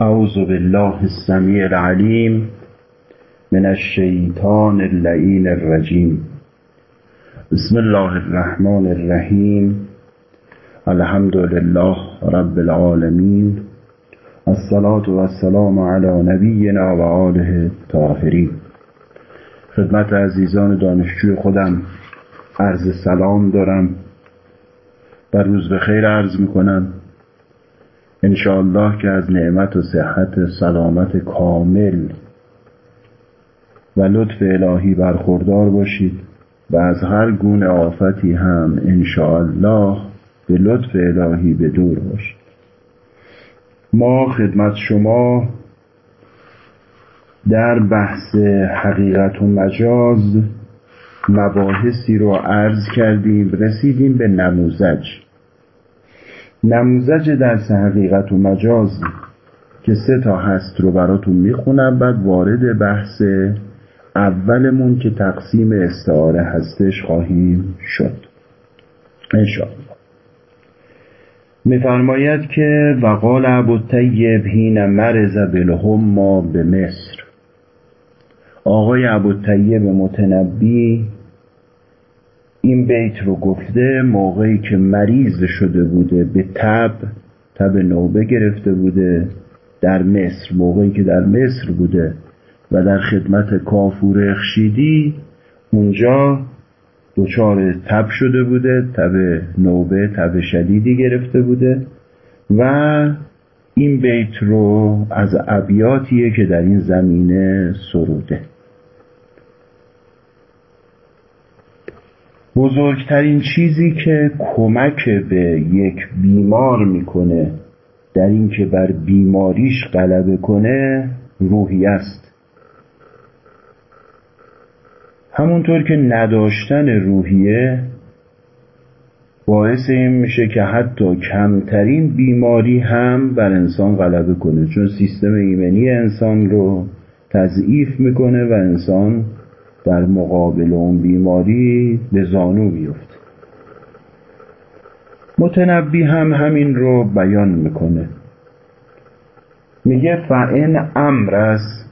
أعوذ بالله السميع العليم من الشيطان اللعين الرجيم بسم الله الرحمن الرحيم الحمد لله رب العالمين الصلاة والسلام على نبینا و آله الطاهرین. خدمت عزیزان دانشجوی خودم عرض سلام دارم. و روز به عرض می‌کنم. انشاءالله که از نعمت و صحت سلامت کامل و لطف الهی برخوردار باشید و از هر گونه آفتی هم انشاءالله به لطف الهی به دور باشید. ما خدمت شما در بحث حقیقت و مجاز مباحثی رو عرض کردیم رسیدیم به نموزج نموزج درس حقیقت و مجاز که سه تا هست رو براتون می‌خونم بعد وارد بحث اولمون که تقسیم استعاره هستش خواهیم شد. انشاءالله. میفرماید که وقال ابو طیب حین مرز ما به مصر آقای ابو طیب متنبی این بیت رو گفته موقعی که مریض شده بوده به تب تب نوبه گرفته بوده در مصر موقعی که در مصر بوده و در خدمت کافور اخشیدی اونجا دچار تب شده بوده تب نوبه تب شدیدی گرفته بوده و این بیت رو از ابیاتیه که در این زمینه سروده. بزرگترین چیزی که کمک به یک بیمار می‌کنه در اینکه بر بیماریش غلبه کنه روحی است. همونطور که نداشتن روحیه باعث این میشه که حتی کمترین بیماری هم بر انسان غلبه کنه چون سیستم ایمنی انسان رو تضعیف می‌کنه و انسان در مقابل اون بیماری به زانو میفته متنبی هم همین رو بیان می‌کنه. میگه فعن امر است.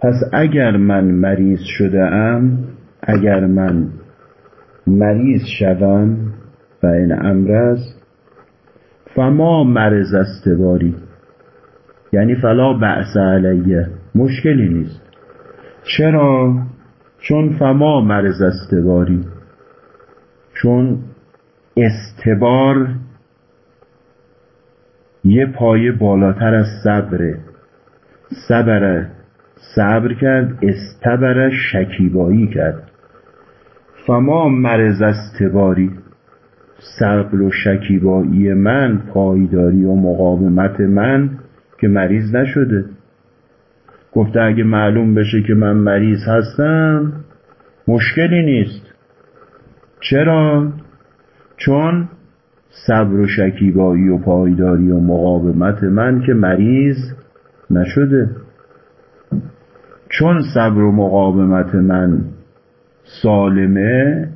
پس اگر من مریض شده ام اگر من مریض شوم و این امر است. فما مرض استواری یعنی فلا بعث علیه مشکلی نیست. چرا؟ چون فما مرز استباری چون استبار یه پایه بالاتر از صبره. صبر صبر کرد استبر شکیبایی کرد. فما مرز استباری صبر و شکیبایی من پایداری و مقاومت من که مریض نشده. گفته اگه معلوم بشه که من مریض هستم مشکلی نیست. چرا؟ چون صبر و شکیبایی و پایداری و مقاومت من که مریض نشده. چون صبر و مقاومت من سالمه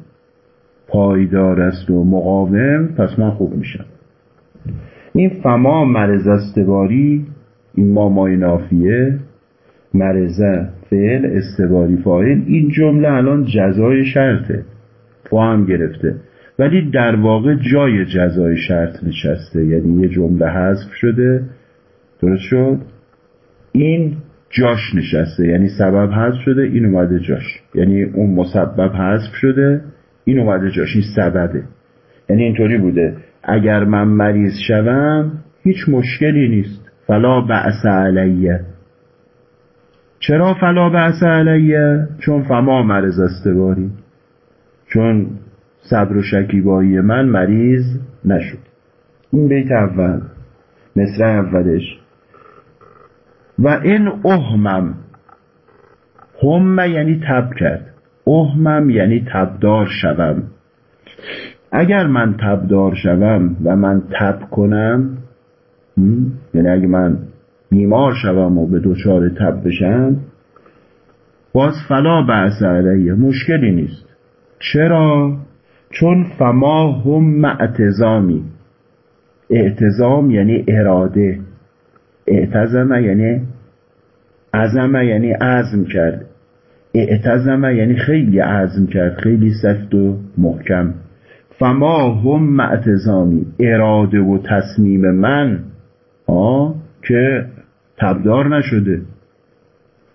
پایدار است و مقاوم پس من خوب میشم. این فما مرز استواری این ما مای نافیه مرزه فعل استواری فاعل. این جمله الان جزای شرطه فا هم گرفته. ولی در واقع جای جزای شرط نشسته. یعنی یه جمله حذف شده. درست شد؟ این جاش نشسته. یعنی سبب حذف شده این اومده جاش. یعنی اون مسبب حذف شده این اومده جاش. این سببه. یعنی اینطوری بوده. اگر من مریض شوم هیچ مشکلی نیست. فلا بعث علیه. چرا فلا بعث علیه چون فما مرز استواری چون صبر و شکیبایی من مریض نشد. این بیت اول مصر اولش. و این اهمم هم یعنی تب کرد. اهمم یعنی تبدار شوم. اگر من تبدار شوم و من تب کنم یعنی اگه من بیمار شوم و به دچار تب بشم باز فلا بعث علیه. مشکلی نیست. چرا؟ چون فما هم معتزامی اعتزام یعنی اراده. اعتزم یعنی عزم یعنی عزم کرد. اعتزم یعنی خیلی عزم کرد خیلی سفت و محکم. فما هم معتزامی اراده و تصمیم من آه که تبدار نشده.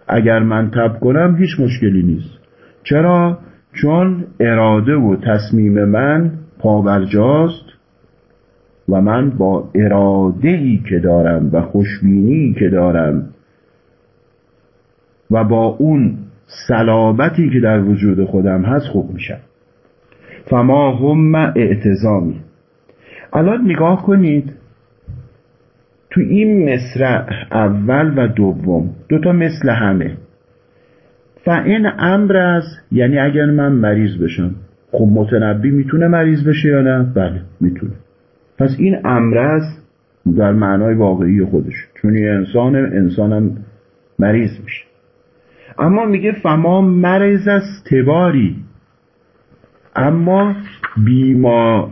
اگر من تب کنم هیچ مشکلی نیست. چرا؟ چون اراده و تصمیم من پاورجاست و من با اراده ای که دارم و خوشبینی که دارم و با اون سلابتی که در وجود خودم هست خوب میشم. فما هم اعتزامی. الان نگاه کنید. تو این مصرع اول و دوم دوتا مثل همه. این امر است یعنی اگر من مریض بشم خب متنبی می‌تونه مریض بشه یا نه؟ بله می‌تونه. پس این امر است در معنای واقعی خودش چون یه انسان انسانم مریض میشه. اما میگه فما مریض است تباری اما بیما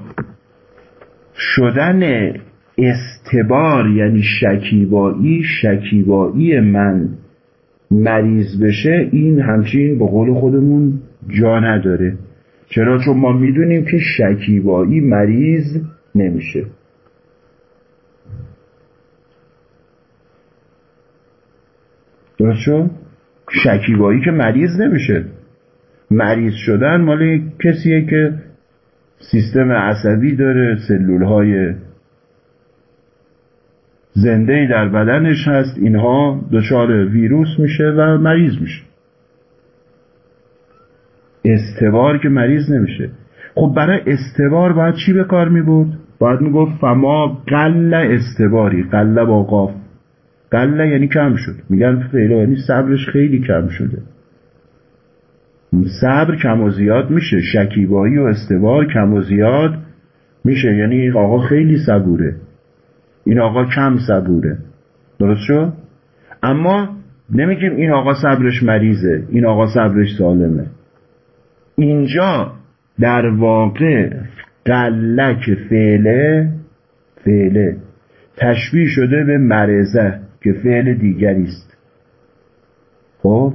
شدن استبار یعنی شکیبایی شکیبایی من مریض بشه این همچین به قول خودمون جا نداره. چرا؟ چون ما می‌دونیم که شکیبایی مریض نمیشه. درست؟ شکیبایی که مریض نمیشه. مریض شدن مال کسیه که سیستم عصبی داره سلول های زنده در بدنش هست اینها دچار ویروس میشه و مریض میشه. استوار که مریض نمیشه. خب برای استوار باید چی به کار می بود؟ باید می گفت فما قل استواری قل با قاف. قل یعنی کم شد. میگن فعلا یعنی صبرش خیلی کم شده. صبر کم و زیاد میشه. شکیبایی و استوار کم و زیاد میشه. یعنی آقا خیلی صبوره. این آقا کم صبوره. درست شد؟ اما نمیگیم این آقا صبرش مریضه این آقا صبرش سالمه. اینجا در واقع قلک فعله فعله. تشبیه شده به مرزه که فعل دیگری است. خب؟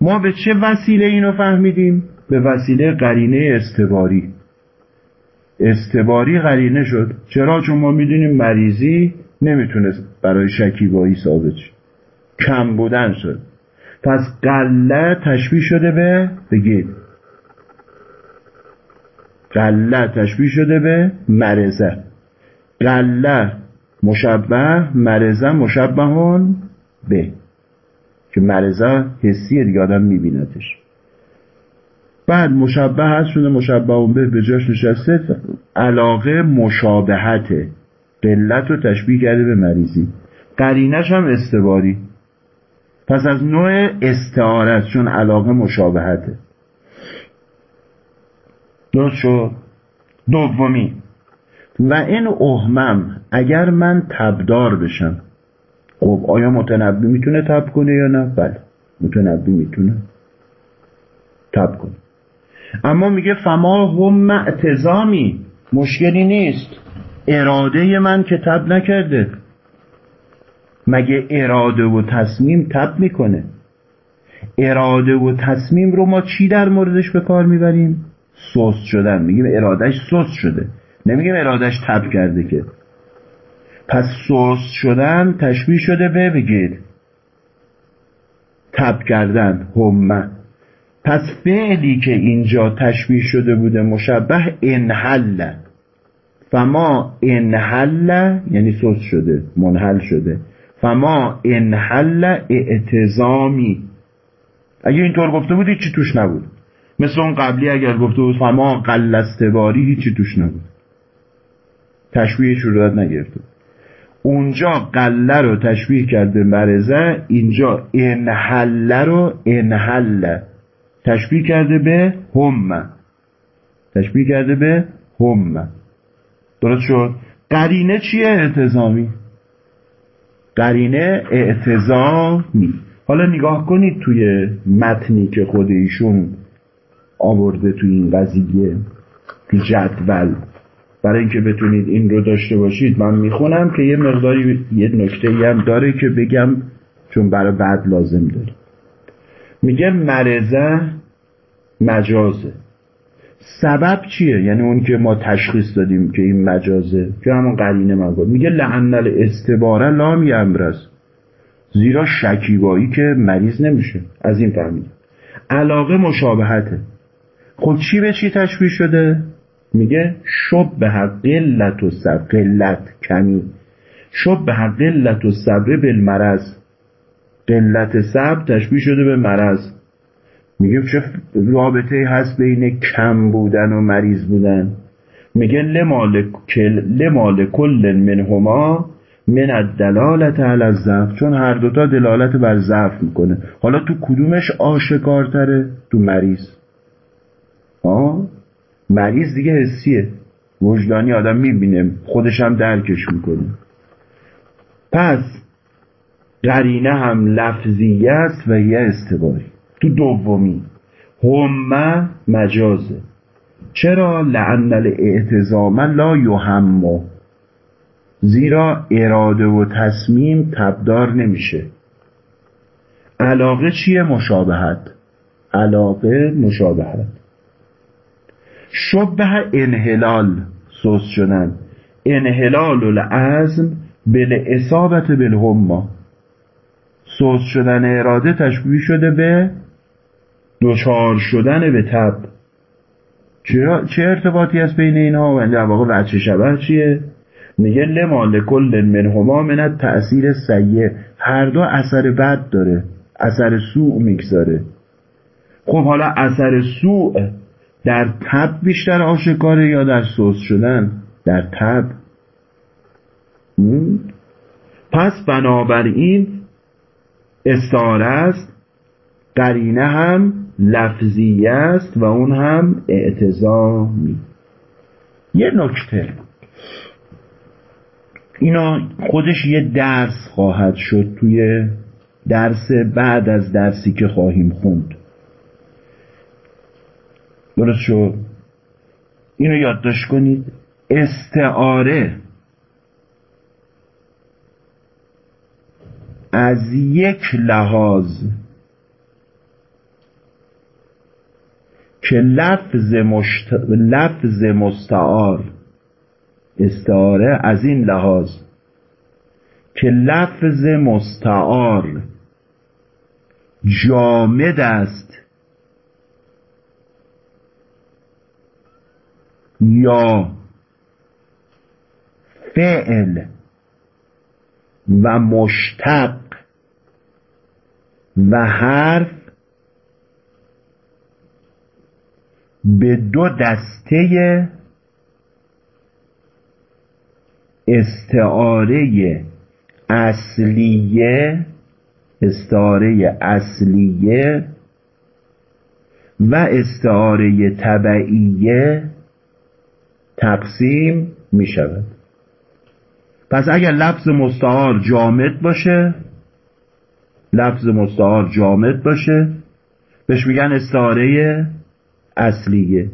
ما به چه وسیله اینو فهمیدیم؟ به وسیله قرینه استواری. استباری قرینه شد. چرا؟ چون ما می‌دونیم مریضی نمی‌تونه برای شکیبایی ثابت شد کم بودن شد. پس قله تشبیه شده به بگید قله تشبیه شده به مرزه قله مشبه مرزه مشبهون به. که مرزه حسیه دیگه آدم میبیندش. بعد مشبه هست شده مشبه به به جاش نشسته. علاقه مشابهته. قلت رو تشبیه کرده به مریضی. قرینش هم استواری. پس از نوع استعارت چون علاقه مشابهته. درست شد؟ دومی. و این اهمم اگر من تبدار بشم خب آیا متنبی می‌تونه تب کنه یا نه؟ بله. متنبی می‌تونه تب کنه. اما میگه فما هم معتزامی. مشکلی نیست. اراده من که تب نکرده. مگه اراده و تصمیم تب می‌کنه؟ اراده و تصمیم رو ما چی در موردش به کار می‌بریم؟ سوست شدن. میگیم ارادهش سوست شده. نمیگیم ارادهش تب کرده که. پس سوست شدن تشبیه شده. به بگید. تب کردن. همه پس فعلی که اینجا تشبیه شده بوده مشبه انحل. فما انحل یعنی سوس شده منحل شده. فما انحل اعتزامی. اگه اینطور گفته بود چی توش نبود. مثل اون قبلی اگر گفته بود فما قلستباری هیچی توش نبود. تشبیه رو نگرفته. اونجا قله رو تشبیه کرده مرزه اینجا انحله رو انحله تشبیه کرده به هم. تشبیه کرده به هم. درست شد؟ قرینه چیه اعتزامی؟ قرینه اعتزامی. حالا نگاه کنید توی متنی که خود ایشون آورده توی این قضیه تو جدول. برای اینکه بتونید این رو داشته باشید من می‌خونم که یه مقداری یه نکته هم داره که بگم چون برای بعد لازم داره. میگه مرزه مجازه سبب چیه؟ یعنی اون که ما تشخیص دادیم که این مجازه که همون قرینه من گفت. میگه لعنل استباره لام یمرز. زیرا شکیبایی که مریض نمیشه. از این فهمید علاقه مشابهته. خب چی به چی تشبیه شده؟ میگه شب به قلت و صبر قلت کمی. شب به قلت و صبر بالمرض. قلت صبر تشبیه شده به مرض. میگه چه رابطه هست بین کم بودن و مریض بودن؟ میگه لمال کل منهما من الدلالت علی الضعف چون هر دوتا دلالت بر ضعف می‌کنه. حالا تو کدومش آشکارتره؟ تو مریض. آه؟ مریض دیگه حسیه. وجدانی آدم می‌بینه خودش هم درکش می‌کنه. پس قرینه هم لفظیه است و یه استباری تو دومی. همه مجازه. چرا لعن الاعتزام لا یهمه زیرا اراده و تصمیم تبدار نمیشه. علاقه چیه مشابهت؟ علاقه مشابهت. شبه انحلال سوس شدن. انحلال العزم بل اصابت بالهما سوس شدن اراده تشبیه شده به دچار شدن به تب. چه ارتباطی هست بین اینها و در واقع وچه شبه چیه؟ میگه لما لکل منهما من تأثیر سیه هر دو اثر بد داره. اثر سوء می‌گذاره. خب حالا اثر سوء در تب بیشتر آشکاره یا در سوس شدن؟ در تب. پس بنابراین استعاره است. قرینه هم لفظیه است و اون هم اعتزامی. یه نکته. اینا خودش یه درس خواهد شد توی درس بعد از درسی که خواهیم خوند. درست شد؟ اینو یادداشت کنید. استعاره از یک لحاظ که لفظ, مشت... لفظ مستعار استعاره از این لحاظ که لفظ مستعار جامد است یا فعل و مشتق و حرف به دو دسته استعاره اصلیه استعاره اصلیه و استعاره طبعیه تقسیم می شود پس اگر لفظ مستعار جامد باشه لفظ مستعار جامد باشه بهش میگن استعاره اصلیه.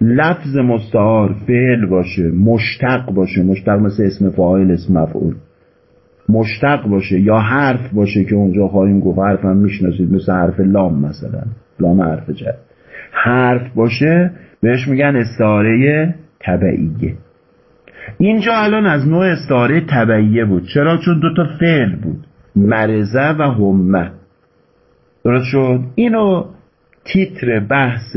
لفظ مستعار فعل باشه مشتق باشه. مشتق مثل اسم فاعل اسم مفعول. مشتق باشه یا حرف باشه که اونجا خواهیم گفت. حرف هم می‌شناسید مثل حرف لام مثلا. لام حرف جد حرف باشه بهش میگن استعاره طبعیه. اینجا الان از نوع استعاره طبعیه بود. چرا؟ چون دوتا فعل بود. مرزه و همه. درست شد؟ اینو تیتر بحث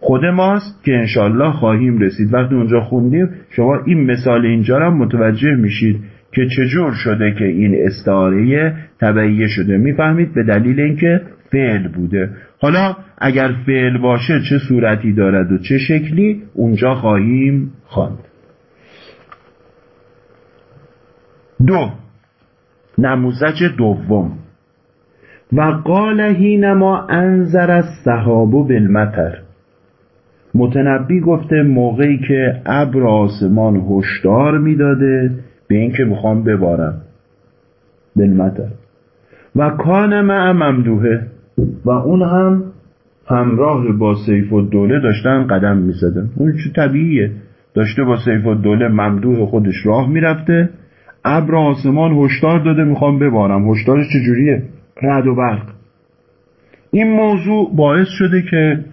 خود ماست که انشالله خواهیم رسید. وقتی اونجا خوندیم شما این مثال اینجا را متوجه میشید که چجور شده که این استعاره تبعیه شده. می‌فهمید به دلیل اینکه فعل بوده. حالا اگر فعل باشه چه صورتی دارد و چه شکلی اونجا خواهیم خواند. دو. نموزج دوم. و قال هینما انظر الصحاب بالمطر. متنبی گفته موقعی که ابر آسمان هشدار می‌داده به اینکه می‌خوام ببارم. بالمطر و کان مع ممدوحه. و اون هم همراه با سیف و دوله داشتن قدم می‌زدن. اون چه طبیعیه. داشته با سیف الدوله ممدوح خودش راه می‌رفته. ابر آسمان هشدار داده می‌خوام ببارم. هشدارش چجوریه؟ رد و برق. این موضوع باعث شده که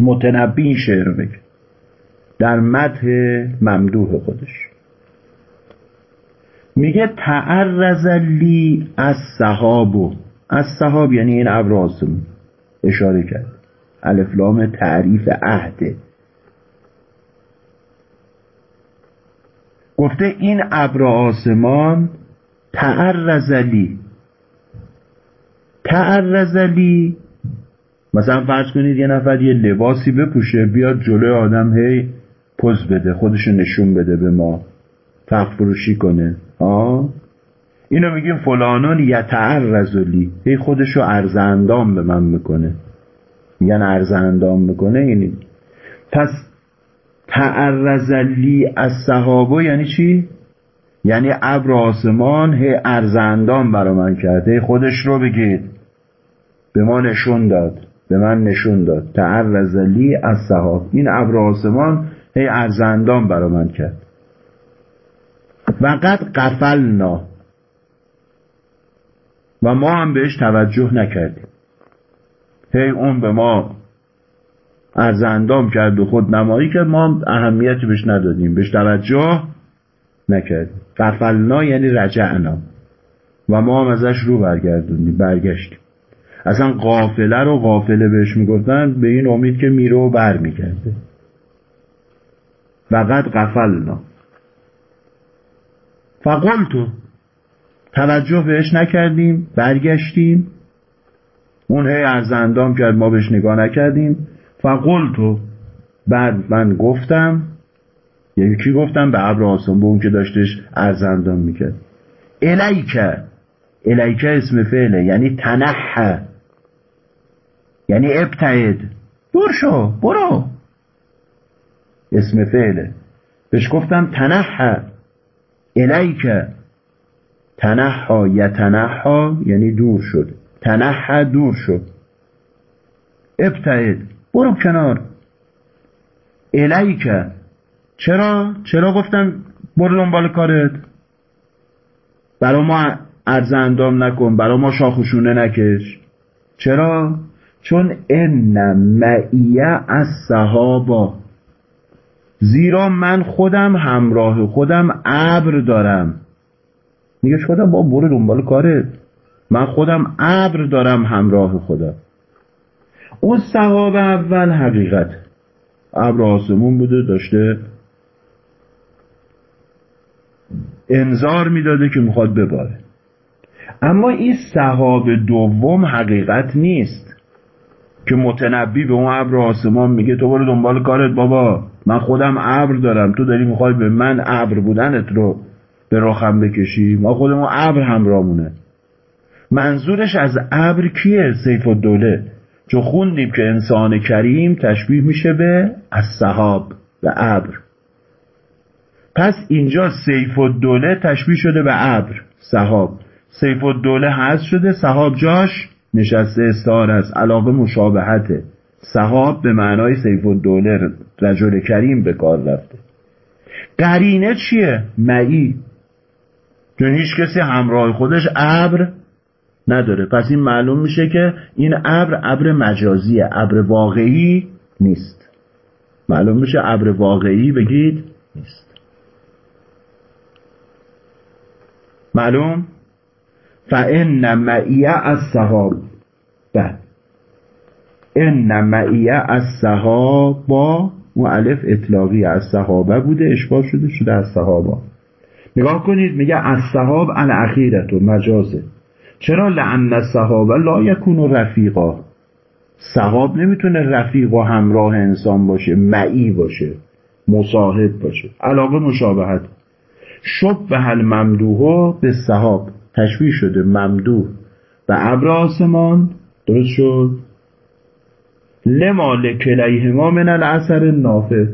متنبی این شعر رو بگه. در مدح ممدوح خودش. میگه تعرض لی از صحابو از صحاب یعنی این ابر اشاره کرد. الفلام تعریف عهده گفته این ابر آسمان تعرضلی تعرضلی مثلا فرض کنید یه نفر یه لباسی بپوشه بیاد جلوی آدم هی پوز بده خودشو نشون بده به ما فخ فروشی کنه. آه؟ اینو میگیم فلانان یتعرضلی هی خودشو عرض اندام به من می‌کنه. میگن عرض اندام می‌کنه این پس تعرضلی از صحابه یعنی چی؟ یعنی ابر آسمان هی عرض اندام برا من کرده خودش رو بگید. به ما نشون داد. به من نشون داد. تعرضلی از صحاب. این ابر آسمان هی عرض اندام برا من کرد. و قد قفلنا. و ما هم بهش توجه نکردیم. هی اون به ما ارزندام کرد و خود نمایی کرد. ما هم اهمیتی بهش ندادیم. بهش توجه نکردیم. قفلنا یعنی رجعنا. و ما هم ازش رو برگردوندیم برگشتیم. اصلا قافله رو قافله بهش می‌گفتن به این امید که میره و بر میگرده فقط قفلنا فقلتو. توجه بهش نکردیم برگشتیم. اون هی ارزندام کرد ما بهش نگاه نکردیم. فقلتو. بعد من گفتم یعنی کی گفتم؟ به ابر آسان به اون که داشتش ارزندام می‌کرد. الیکه. الیکه اسم فعله یعنی تنحه. یعنی ابتعد. دور شو برو. اسم فعله. بهش گفتم تنحه الیکه تنحا یتنحا یعنی دور شد. تنحا دور شد. ابتعد. برو کنار. الیکه چرا؟ چرا گفتم برو دنبال کارت؟ برا ما عرض اندام نکن برا ما شاخشونه نکش. چرا؟ چون ان معیه از صحابا. زیرا من خودم همراه خودم ابر دارم. میگه خودم با برو دنبال کارت من خودم ابر دارم همراه خدا. اون صحابه اول حقیقت. ابر آسمون بوده داشته انذار می‌داده که می‌خواد بباره. اما این صحاب دوم حقیقت نیست. که متنبی به اون ابر آسمان میگه تو برو دنبال کارت بابا. من خودم ابر دارم. تو داری می‌خوای به من ابر بودنت رو به رخم بکشی؟ ما خودمون ابر همرامونه منظورش از ابر کیه سیف و دوله چون خوندیم که انسان کریم تشبیه میشه به از صحاب به ابر. پس اینجا سیف و دوله تشبیه شده به ابر صحاب. سیف و دوله هست شده صحاب جاش نشسته استعار است علاقه مشابهته صحاب به معنای سیف و دوله رجل کریم به کار رفته. قرینه چیه؟ معی چون هیچ کسی همراه خودش ابر نداره. پس این معلوم میشه که این ابر ابر مجازیه ابر واقعی نیست. معلوم میشه ابر واقعی بگید نیست. معلوم؟ فان معیه از صحاب بعد ان صحابا و الف اطلاقی از صحابه بوده اشباه شده شده از صحابا نگاه کنید میگه از صحاب الاخیرت و مجازه. چرا؟ لعن صحابه لا یکون رفیقا. صحاب نمی‌تونه رفیق و همراه انسان باشه معی باشه مصاحب باشه. علاقه مشابهت. شب به هل ممدوها به صحاب تشبیه شده ممدوح. و ابر آسمان درست شد. لما لکلیهما من الاثر نافع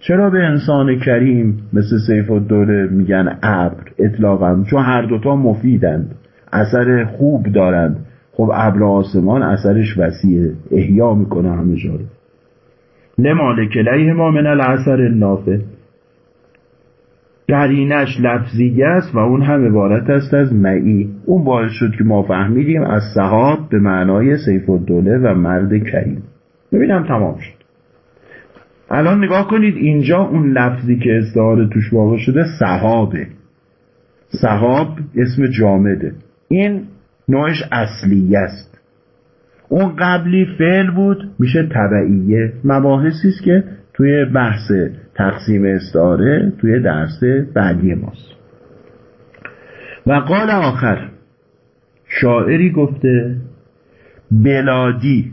چرا به انسان کریم مثل سیف الدوله میگن ابر؟ اطلاقا چون هر دوتا مفیدند اثر خوب دارند. خب ابر آسمان اثرش وسیعه احیا می‌کنه همه جا رو. لمالک لیه ما من العصر النافع. قرینش لفظیه است و اون هم عبارت است از معی اون باعث شد که ما فهمیدیم از صحاب به معنای سیف الدوله و مرد کریم. ببینم تمام شد. الان نگاه کنید اینجا اون لفظی که استعاره توش واقع شده صحابه. صحاب اسم جامده. این نوعش اصلیه است. اون قبلی فعل بود میشه طبعیه. مباحثی است که توی بحث تقسیم استعاره توی درس بعدی ماست. و قال آخر شاعری گفته بلادی.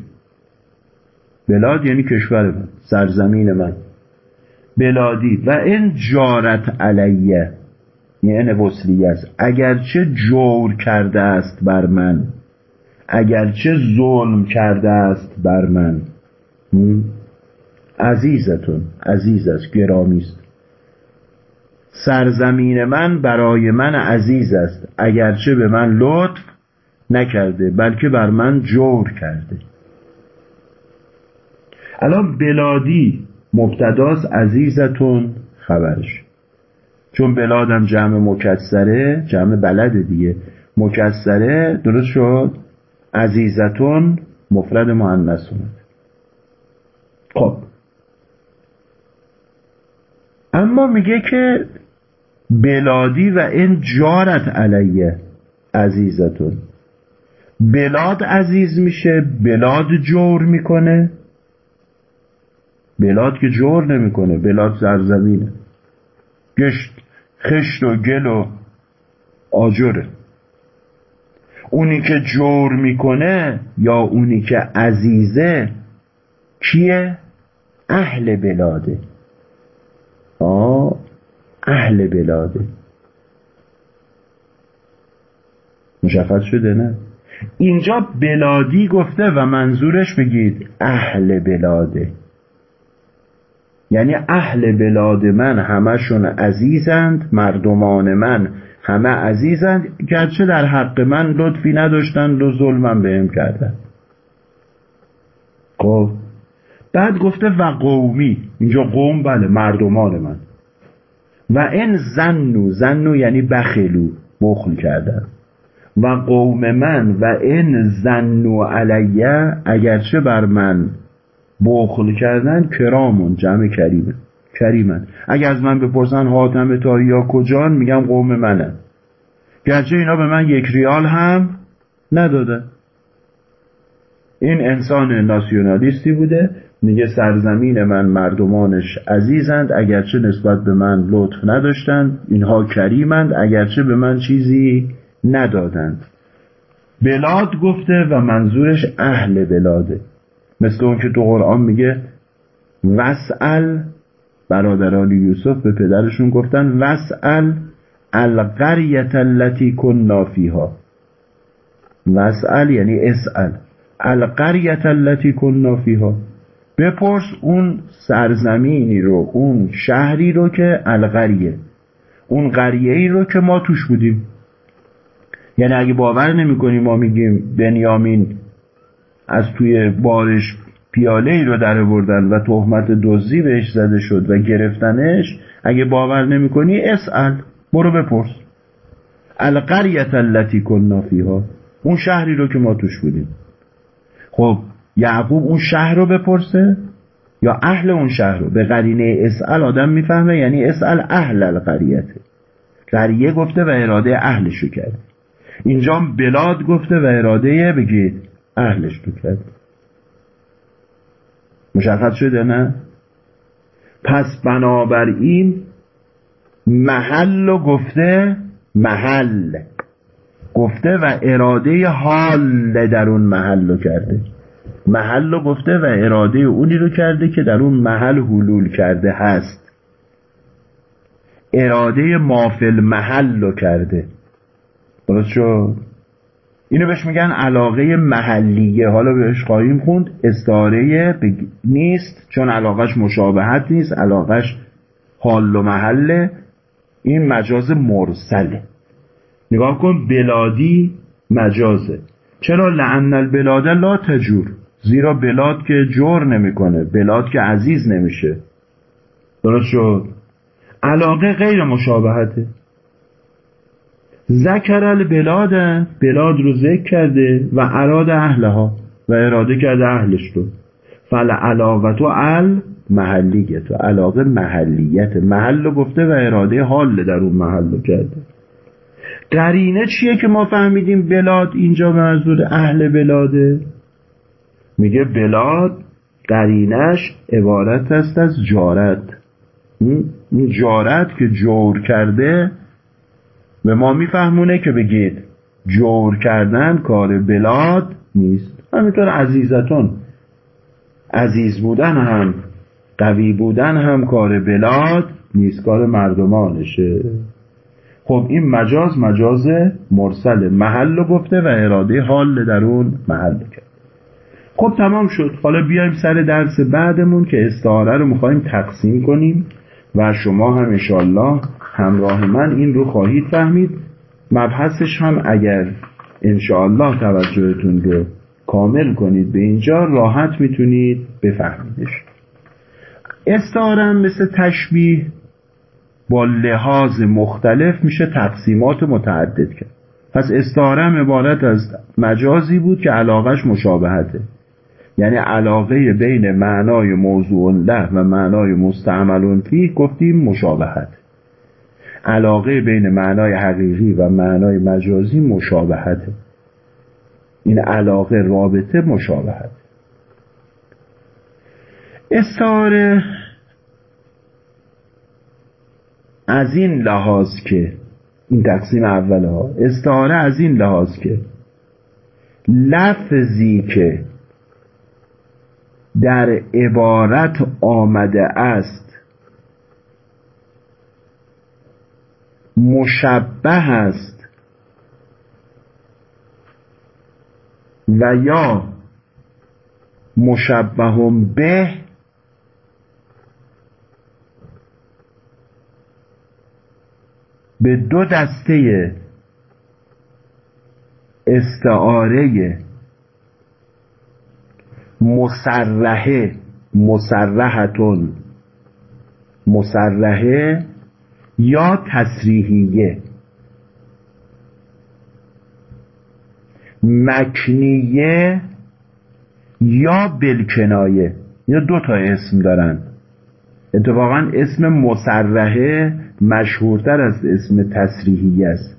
بلاد یعنی کشور من سرزمین من. بلادی. و این جارت علیه یعنی وصلیه است. اگرچه جور کرده است بر من اگرچه ظلم کرده است بر من. عزیزتون عزیز است گرامی است سرزمین من برای من عزیز است. اگرچه به من لطف نکرده بلکه بر من جور کرده. الان بلادی مبتداست عزیزتون خبرش. چون بلادم جمع مکسره جمع بلد دیگه. مکسره درست شد؟ عزیزتون مفرد اومد خب. اما میگه که بلادی و این جارت علیه عزیزتون. بلاد عزیز میشه بلاد جور می‌کنه. بلاد که جور نمی‌کنه بلاد زرزمینه گشت خشت و گل و آجره. اونی که جور می‌کنه یا اونی که عزیزه کیه؟ اهل بلاده. اهل بلاده. مشخص شده نه؟ اینجا بلادی گفته و منظورش بگید اهل بلاده. یعنی اهل بلاد من همشون عزیزند مردمان من همه عزیزند گرچه در حق من لطفی نداشتند و ظلمم بهم کردن. خب بعد گفته و قومی. اینجا قوم بله مردمان من. و این زنو زنو یعنی بخلو بخل کردن. و قوم من و این زنو علیه اگرچه بر من بخل کردن کرامون جمع کریمه کریمن. اگر از من بپرسن حاتم یا کجان میگم قوم منه. گرچه اینا به من یک ریال هم نداده این انسان ناسیونالیستی بوده. میگه سرزمین من مردمانش عزیزند اگرچه نسبت به من لطف نداشتند اینها کریمند اگرچه به من چیزی ندادند. بلاد گفته و منظورش اهل بلاده مثل اون که تو قرآن میگه وسعل برادران یوسف به پدرشون گفتن وسعل القریت التي كنا فیها. وسعل یعنی اسعل. القریت التي كنا فیها. بپرس اون سرزمینی رو اون شهری رو که القریه اون قریه ای رو که ما توش بودیم. یعنی اگه باور نمی ما میگیم بنیامین از توی بارش پیاله ای رو در بردن و تهمت دزدی بهش زده شد و گرفتنش اگه باور نمی کنی اسأل برو بپرس. القریت التي کنا فیها اون شهری رو که ما توش بودیم. خب یعقوب اون شهر رو بپرسه؟ یا اهل اون شهر رو؟ به قرینه اسأل آدم می‌فهمه یعنی اسأل اهل القریته قریه گفته و اراده اهلشو کرد. اینجا بلاد گفته و اراده بگید اهلش تو کرد. مشخص شده نه؟ پس بنابراین محل و گفته محل. گفته و اراده حال در اون محل رو کرده. محل رو گفته و اراده اونی رو کرده که در اون محل حلول کرده هست. اراده مافل محل رو کرده. درست شد؟ اینو بهش میگن علاقه محلیه. حالا بهش خواهیم خوند. استعاره نیست چون علاقش مشابهت نیست. علاقش حال و محله. این مجاز مرسله. نگاه کن بلادی مجازه. چرا لعن البلاد لا تجور؟ زیرا بلاد که جور نمی‌کنه بلاد که عزیز نمیشه. درست شد؟ علاقه غیر مشابهته. ذکر البلاد بلاد رو ذکر کرده و اراد اهلها و اراده کرده اهلش رو. فل علاقت و ال محلیت و علاقه محلیت. محل رو گفته و اراده حال در اون محل رو کرده. قرینه چیه که ما فهمیدیم بلاد اینجا منظور اهل بلاده؟ میگه بلاد قرینش عبارت است از جارت. این جارت که جور کرده به ما میفهمونه که بگید جور کردن کار بلاد نیست. همینطور عزیزتون. عزیز بودن هم قوی بودن هم کار بلاد نیست. کار مردمانشه. خب این مجاز مجاز مرسل محل گفته و اراده حال در اون محل کرد. خب تمام شد. حالا بیایم سر درس بعدمون که استعاره رو می‌خوایم تقسیم کنیم و شما هم انشالله همراه من این رو خواهید فهمید. مبحثش هم اگر انشاءالله توجهتون رو کامل کنید به اینجا راحت می‌تونید بفهمیدش. استعاره مثل تشبیه با لحاظ مختلف میشه تقسیمات متعدد کرد. پس استعاره عبارت از مجازی بود که علاقش مشابهته. یعنی علاقه بین معنای موضوع له و معنای مستعمل فیه گفتیم مشابهت. علاقه بین معنای حقیقی و معنای مجازی مشابهته این علاقه رابطه مشابهت. استعاره از این لحاظ که این تقسیم اول ها استعاره از این لحاظ که لفظی که در عبارت آمده است. مشبه است. و یا مشبه به به دو دسته استعاره مسرحه مسرحتون. مسرحه یا تصریحیه. مکنیه یا بلکنایه یا دو تا اسم دارن. اتفاقا اسم مسرحه مشهورتر از اسم تصریحی است.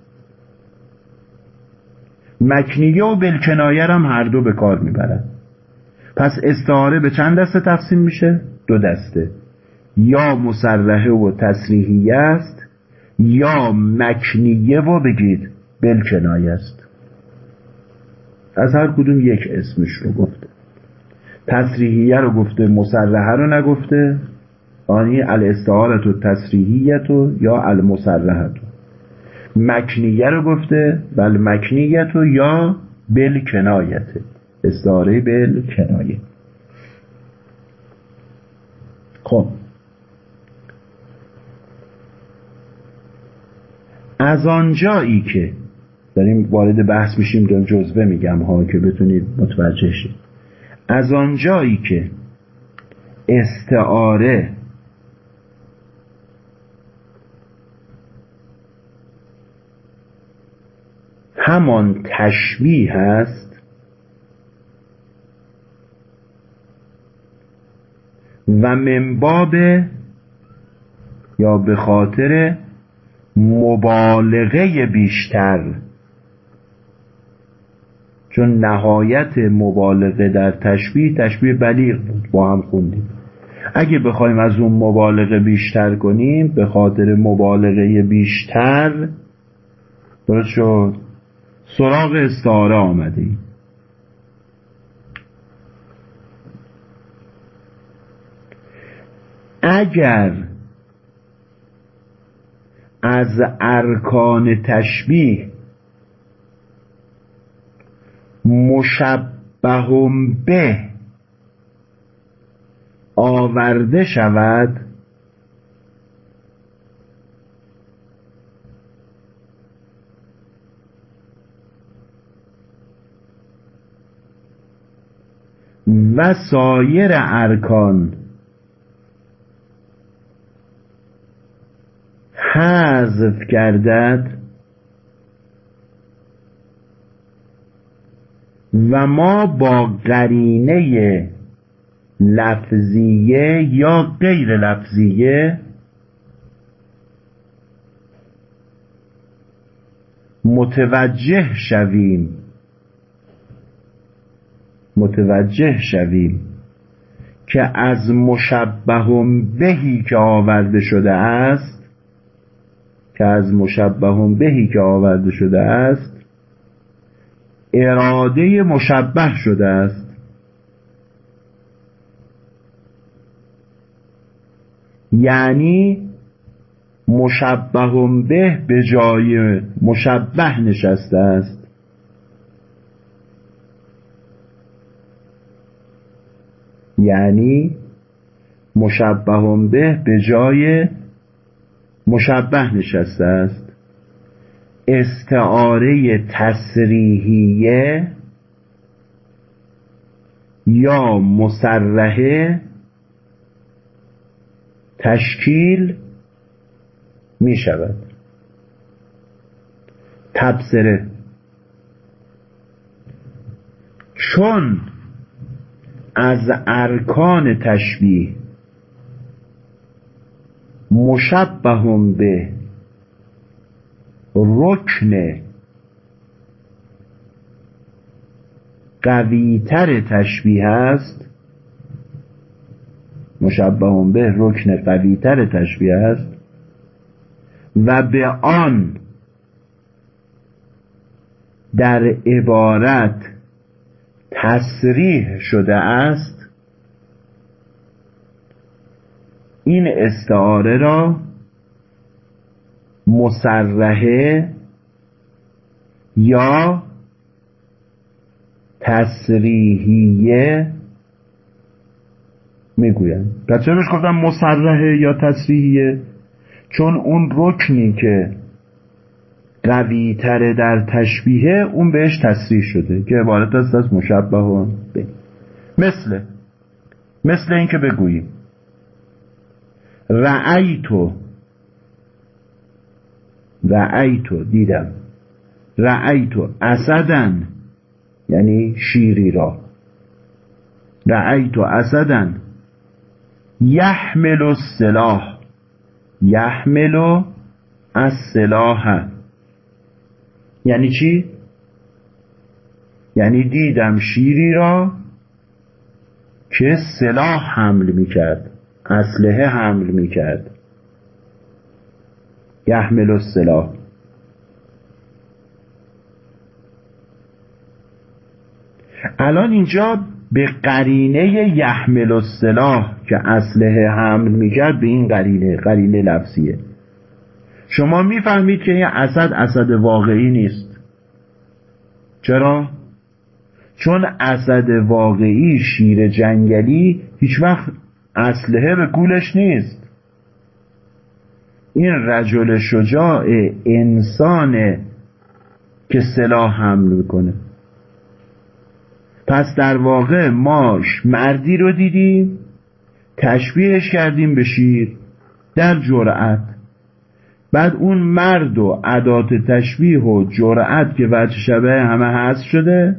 مکنیه و بلکنایه هم هر دو به کار می‌برن. پس استعاره به چند دسته تقسیم میشه؟ دو دسته. یا مسرحه و تصریحیه است یا مکنیه و بگید بلکنایه است. از هر کدوم یک اسمش رو گفته. تصریحیه رو گفته مسرحه رو نگفته. آنی الاستعارت و تصریحیت یا المسرحت مکنیه رو گفته بل مکنیت یا بل کنایت استعاره بل کنایه. خب. از آنجایی که داریم وارد بحث میشیم دارم جزوه میگم ها که بتونید متوجه شید. از آنجایی که استعاره همان تشبیه هست و منباب یا به خاطر مبالغه بیشتر. چون نهایت مبالغه در تشبیه تشبیه بلیغ بود با هم خوندیم. اگه بخوایم از اون مبالغه بیشتر کنیم به خاطر مبالغه بیشتر درست شد؟ سراغ استعاره آمده اگر از ارکان تشبیه مشبهم به آورده شود و سایر ارکان حذف گردد و ما با قرینه لفظیه یا غیر لفظیه متوجه شویم. متوجه شویم که از مشبه بهی که آورده شده است که از مشبه بهی که آورده شده است اراده مشبه شده است. یعنی مشبه به به جای مشبه نشسته است. یعنی مشبه به به جای مشبه نشسته است. استعاره تصریحیه یا مسرحه تشکیل می شود تبصره. چون از ارکان تشبیه مشبه به رکن قویتر تشبیه است مشبه به رکن قویتر تشبیه است و به آن در عبارت تصریح شده است این استعاره را مسرحه یا تصریحیه می‌گویند. پس چرا گفتم مسرحه یا تصریحیه چون اون رکنی که قوی تره در تشبیه اون بهش تصریح شده که عبارت است از مشبه به مثل مثل اینکه بگوییم. رأیتو. رأیتو دیدم. رأیتو اسدن. یعنی شیری را. رأیتو اسدن. یحمل السلاح. یحمل السلاح. یعنی چی؟ یعنی دیدم شیری را که سلاح حمل می‌کرد. اسلحه حمل می‌کرد. یحمل السلاح. الان اینجا به قرینه یحمل السلاح که اسلحه حمل می‌کرد به این قرینه قرینه لفظیه. شما می‌فهمید که این اسد اسد واقعی نیست. چرا؟ چون اسد واقعی شیر جنگلی هیچ وقت اسلحه به گولش نیست. این رجل شجاع انسانه که سلاح حمل می‌کنه. پس در واقع ماش مردی رو دیدیم تشبیهش کردیم به شیر در جرأت. بعد اون مرد و عدات تشبیه و جرأت که وجه شبه همه هست شده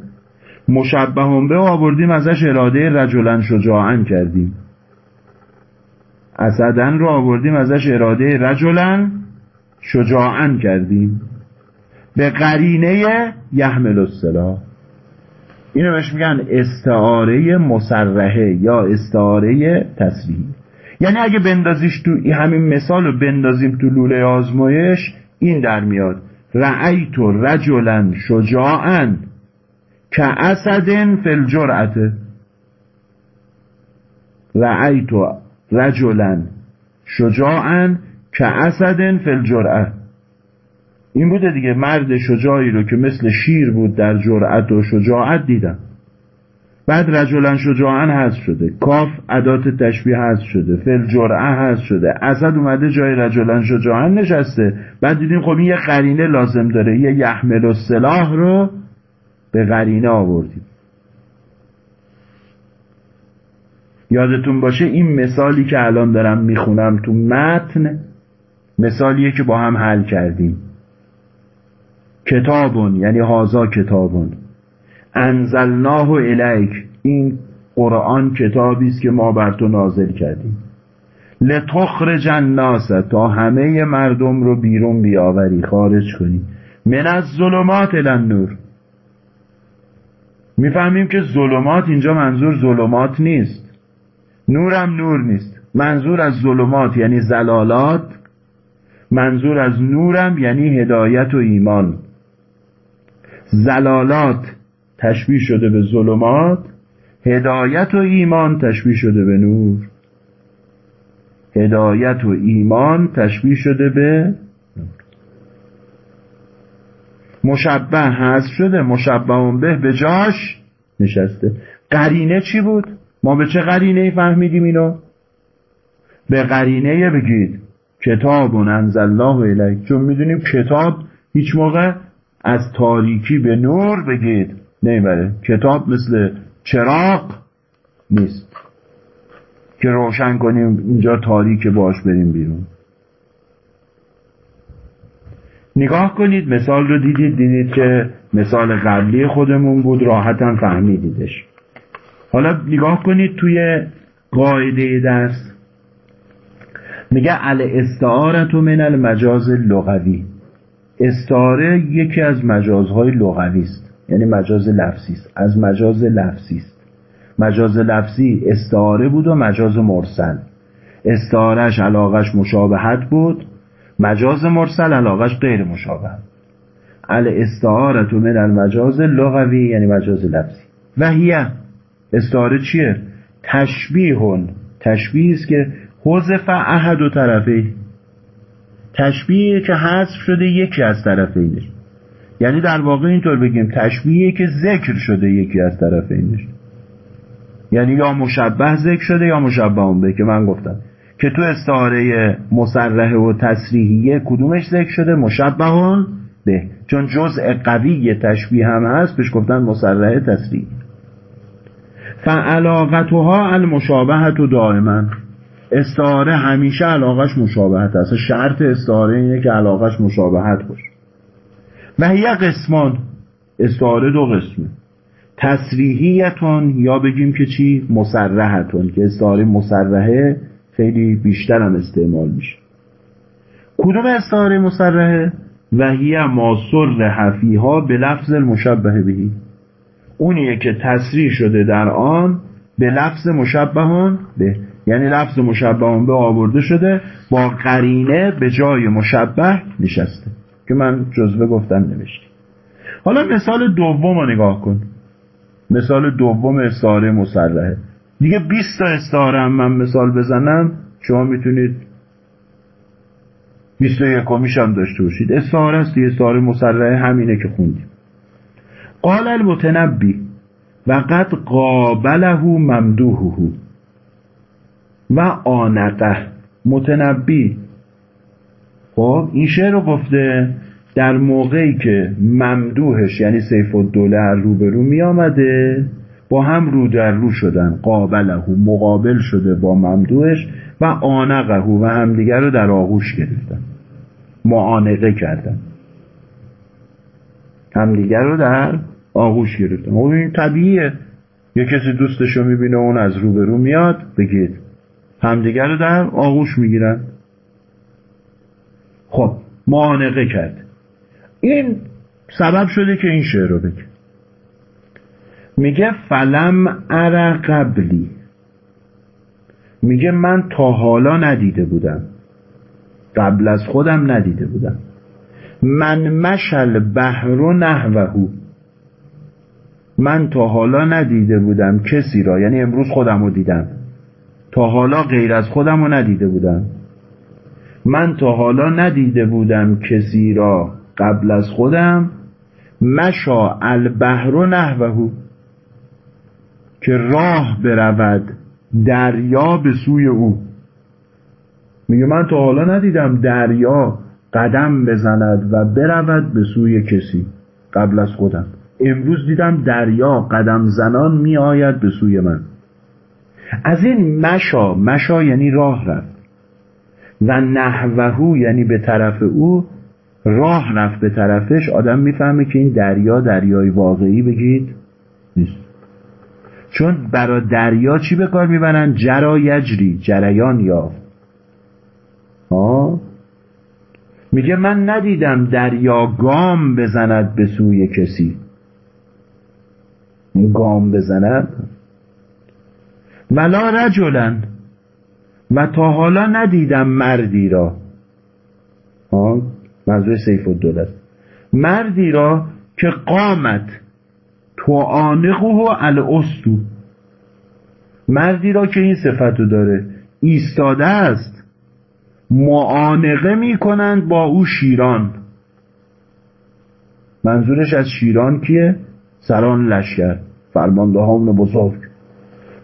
مشبه به آوردیم ازش اراده رجلن شجاعن کردیم. اسدن رو آوردیم ازش اراده رجلن شجاعن کردیم. به قرینه یحمل السلاح. اینو بهش میگن استعاره مسرحه یا استعاره تصریحی یعنی اگه بندازیش تو همین مثال رو بندازیم تو لوله آزمایش این در میاد. رأیت رجلا شجاعا که اسد فی رعیت رأیت رجلا شجاعا که اسد فی این بوده دیگه مرد شجاعی رو که مثل شیر بود در جرأت و شجاعت دیدم. بعد رجلن شجاعن هست شده. کاف عدات تشبیه هست شده. فل جرعه هست شده. اسد اومده جای رجلن شجاعن نشسته. بعد دیدیم خب این یه قرینه لازم داره. یه یحمل و سلاح رو به قرینه آوردیم. یادتون باشه این مثالی که الان دارم می‌خونم تو متن مثالیه که با هم حل کردیم. کتابون یعنی هازا کتابون. انزلناه الیک این قرآن کتابی است که ما بر تو نازل کردیم. لتخرج الناس تا همه مردم رو بیرون بیاوری خارج کنی. من از ظلمات النور. می‌فهمیم که ظلمات اینجا منظور ظلمات نیست. نورم نور نیست. منظور از ظلمات یعنی زلالات منظور از نورم یعنی هدایت و ایمان. زلالات تشبیه شده به ظلمات هدایت و ایمان تشبیه شده به نور. هدایت و ایمان تشبیه شده به مشبه هست شده مشبه به به جاش نشسته. قرینه چی بود؟ ما به چه قرینه فهمیدیم اینو؟ به قرینه بگید. کتاب انزل الله الیک. چون می‌دونیم کتاب هیچ موقع از تاریکی به نور بگید. نمی‌بره کتاب مثل چراغ نیست. که روشن کنیم اینجا تاریک باش بریم بیرون. نگاه کنید. مثال رو دیدید. دیدید که مثال قبلی خودمون بود. راحتا فهمیدیدش. حالا نگاه کنید توی قاعده درس. میگه ال استعارت من المجاز لغوی استعاره یکی از مجازهای لغوی است. یعنی مجاز لفظی است. از مجاز لفظی است. مجاز لفظی استعاره بود و مجاز مرسل. استعارش علاقش مشابهت بود. مجاز مرسل علاقش غیر مشابه. ال استعارت من المجاز لغوی یعنی مجاز لفظی. و هیه استعاره چیه؟ تشبیهون. تشبیه است که حذف احد و طرفه. تشبیه که حذف شده یکی از طرفینش. یعنی در واقع اینطور بگیم تشبیه که ذکر شده یکی از طرفینش. یعنی یا مشبه ذکر شده یا مشبه اون به که من گفتم. که تو استعاره مصرحه و تصریحیه کدومش ذکر شده؟ مشبه به. چون جزء قوی تشبیه هم هست بهش گفتن مصرحه تصریح. فعلاقتها المشابهت و دائما. استعاره همیشه علاقش مشابهت است. شرط استعاره اینه که علاقش مشابهت باشه. و یه قسمان. استعاره دو قسمه. تصریحیتون یا بگیم که چی؟ مسرحتون که استعاره مسرحه خیلی بیشتر هم استعمال میشه. کدوم استعاره مسرحه و هی ما حفیها به لفظ المشبه بهی. اونیه که تصریح شده در آن به لفظ مشبهان به یعنی لفظ مشبهان به آورده شده با قرینه به جای مشبه نشسته که من جزوه گفتم نوشتی حالا مثال دوم رو نگاه کن. مثال دوم استعاره مسرحه دیگه 20 تا استعاره من مثال بزنم شما می‌تونید 21 هم داشته باشید. استعاره است دیگه استعاره مسرحه همینه که خوندیم. قال المتنبی و قد قابله ممدوحه و آنقه متنبی. خب این شعر رو گفته در موقعی که ممدوحش یعنی سیف الدوله روبرو می آمده با هم رو در رو شدن. قابله مقابل شده با ممدوحش و آنقه و همدیگر رو در آغوش گرفتن. معانقه کردن. همدیگر رو در آغوش گرفتن خب این طبیعیه. یه کسی دوستش رو می‌بینه اون از روبرو میاد بگید همدیگر رو در آغوش می‌گیرن. خب معانقه کرد. این سبب شده که این شعر رو بگه. میگه فلم ار قبلی. میگه من تا حالا ندیده بودم. قبل از خودم ندیده بودم. من مشل بحر و نحوهو من تا حالا ندیده بودم کسی را یعنی امروز خودم رو دیدم. تا حالا غیر از خودم رو ندیده بودم. من تا حالا ندیده بودم کسی را قبل از خودم. مشا البحر نحوهو که راه برود دریا به سوی او. میگه من تا حالا ندیدم دریا قدم بزند و برود به سوی کسی قبل از خودم. امروز دیدم دریا قدم زنان می آید به سوی من. از این مشا مشا یعنی راه رفت. و نحوهو یعنی به طرف او راه رفت به طرفش آدم می‌فهمه که این دریا دریای واقعی بگید نیست. چون برای دریا چی به کار می‌برن؟ جرا یجری جریان یافت. میگه من ندیدم دریا گام بزند به سوی کسی. گام بزند ولا رجلن و تا حالا ندیدم مردی را. ها منظور سیف الدوله مردی را که قامت تو آنقه الاستو مردی را که این صفتو داره ایستاده است معانقه می کنند با او شیران. منظورش از شیران کیه؟ سران لشکر فرمانده بزرگ.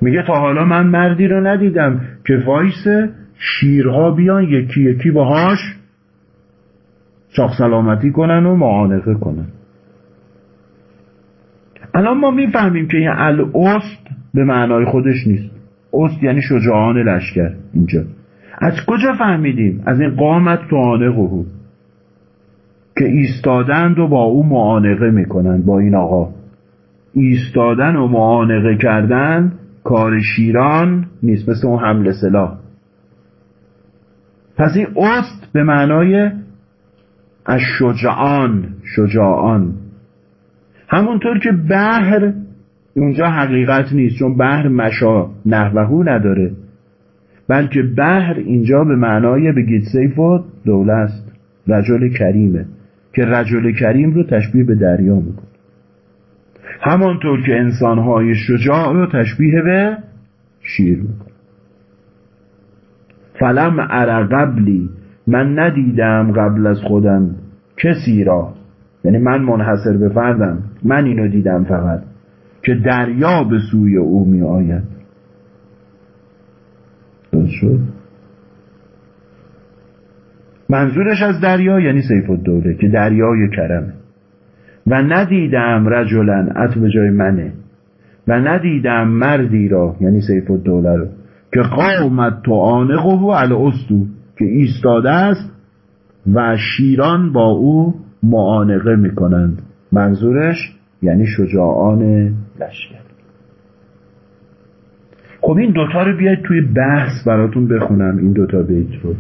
میگه تا حالا من مردی رو ندیدم که وایس شیرها بیان یکی یکی باهاش چاق سلامتی کنن و معانقه کنن. الان ما می‌فهمیم که این الاست به معنای خودش نیست. است یعنی شجاعان لشکر اینجا. از کجا فهمیدیم؟ از این قامت تو آنقه که ایستادند و با او معانقه می‌کنند با این آقا. ایستادن و معانقه کردن کار شیران نیست مثل اون حمله سلاح. پس این است به معنای از شجعان شجاعان. همونطور که بحر اونجا حقیقت نیست چون بحر مشا نحوهو نداره بلکه بحر اینجا به معنای بگید سیف و دوله است. رجل کریمه که رجل کریم رو تشبیه به دریا می‌کنه. همانطور که انسانهای شجاع رو تشبیه به شیر می‌کنه فلم ار قبلی من ندیدم قبل از خودم کسی را. یعنی من منحصر به فردم من اینو دیدم فقط که دریا به سوی او می آید منظورش از دریا یعنی سیف الدوله که دریای کرمه. و ندیدم رجلن ات به جای منه. و ندیدم مردی را یعنی سیف الدوله رو که قامت تو آنقه و استو که ایستاده است و شیران با او معانقه می‌کنند. منظورش یعنی شجاعان لشکر. خب این دوتا رو بیاید توی بحث براتون بخونم این دوتا بیت رو.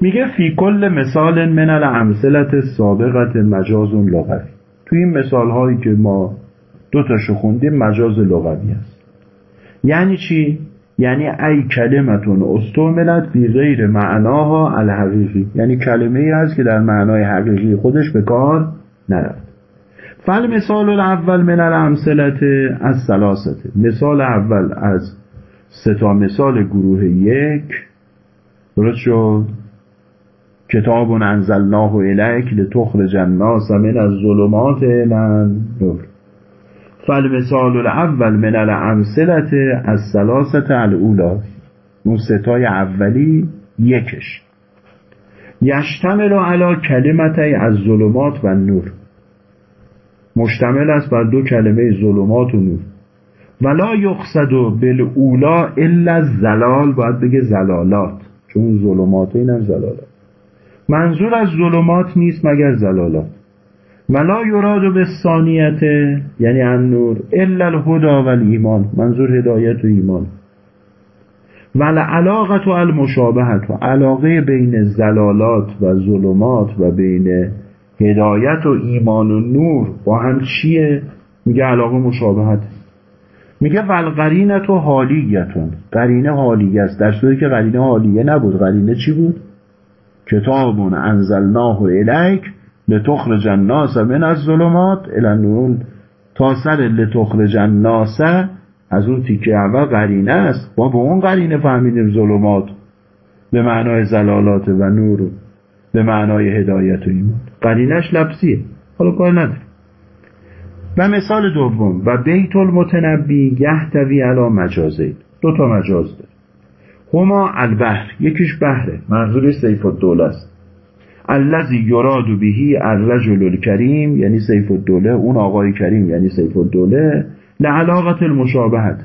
میگه فی کل مثال من الامثلت سابقت مجاز لغوی. توی این مثال هایی که ما دو تاشو خوندیم مجاز لغوی است. یعنی چی؟ یعنی ای کلمتون استعملت فی غیر معناها الحقیقی. یعنی کلمه ای هست که در معنای حقیقی خودش به کار نرفت. فل مثال الاول من الامثلت از سلاسته مثال اول از ستا مثال گروه یک. درست شد؟ کتاب انزلناه الیک لتخرج الناس من الظلمات الى نور. فالمثال الاول من الامثلت از سلاست الاولا اون ستای اولی یکش. یشتمل علا کلمتی از ظلمات و نور مشتمل است بر دو کلمه ظلمات و نور. ولا یقصد بالاولا الا زلال باید بگه زلالات. چون ظلمات اینم زلالات منظور از ظلمات نیست مگر زلالات ولا یراد به ثانیت یعنی النور الا الهدا و ایمان منظور هدایت و ایمان. ول علاقت و المشابهت و علاقه بین زلالات و ظلمات و بین هدایت و ایمان و نور. با هم چیه؟ میگه علاقه مشابهت. میگه ول قرینت و حالیتون. قرینه حالیه است. در صورتی که قرینه حالیه نبود. قرینه چی بود؟ کتاب انزلناه الیک لتخرج الناس من الظلمات الى النور تا سر لتخرج الناس از اون تیکه اول قرینه است. ما به اون قرینه فهمیدیم ظلمات. به معنای زلالات و نور به معنای هدایت و ایمان. قرینش لبسیه حالا کار نداره و مثال دوم. و بیت المتنبی یحتوی علا مجازه دو تا مجاز داره. هما البحر یکیش بحره. منظور سیف الدوله است. الذی یراد بهی الرجل الکریم یعنی سیف الدوله اون آقای کریم یعنی سیف الدوله. لعلاقت المشابهت.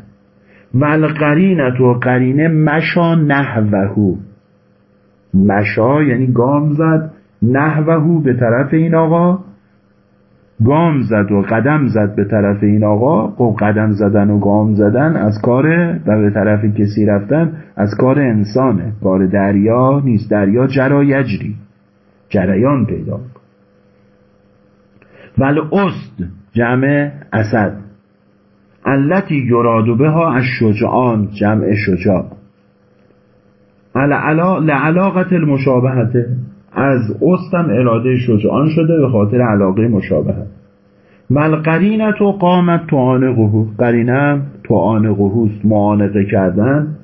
ول قرینت و قرینه مشا نحوهو. مشا یعنی گام زد نحوهو به طرف این آقا. گام زد و قدم زد به طرف این آقا. خب قدم زدن و گام زدن از کار و به طرف کسی رفتن از کار انسانه. کار دریا نیست. دریا جرا یجری. جریان پیدا ول است. جمع اسد. التي یراد بها از شجعان جمع شجاع. لعلاقت المشابهته از استم اراده شجعان شده به خاطر علاقه مشابهت مل قرینت و قامت تو آنقهو. قرینم تو آنقهوست. معانقه کردن.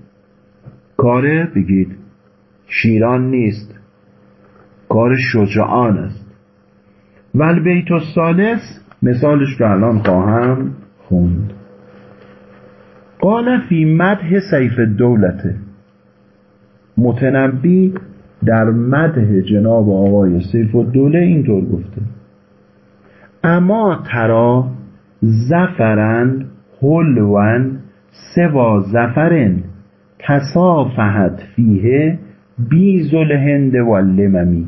کاره بگید. شیران نیست. کار شجعان است. ول بیت الثالث. مثالش رو الان خواهم خوند. قال في مدح سيف دولته متنبی در مدح جناب آقای سیف الدوله اینطور گفته. أما ترى ظفرا حلوا سوى ظفر تصافحت فيه بيض الهند واللمم.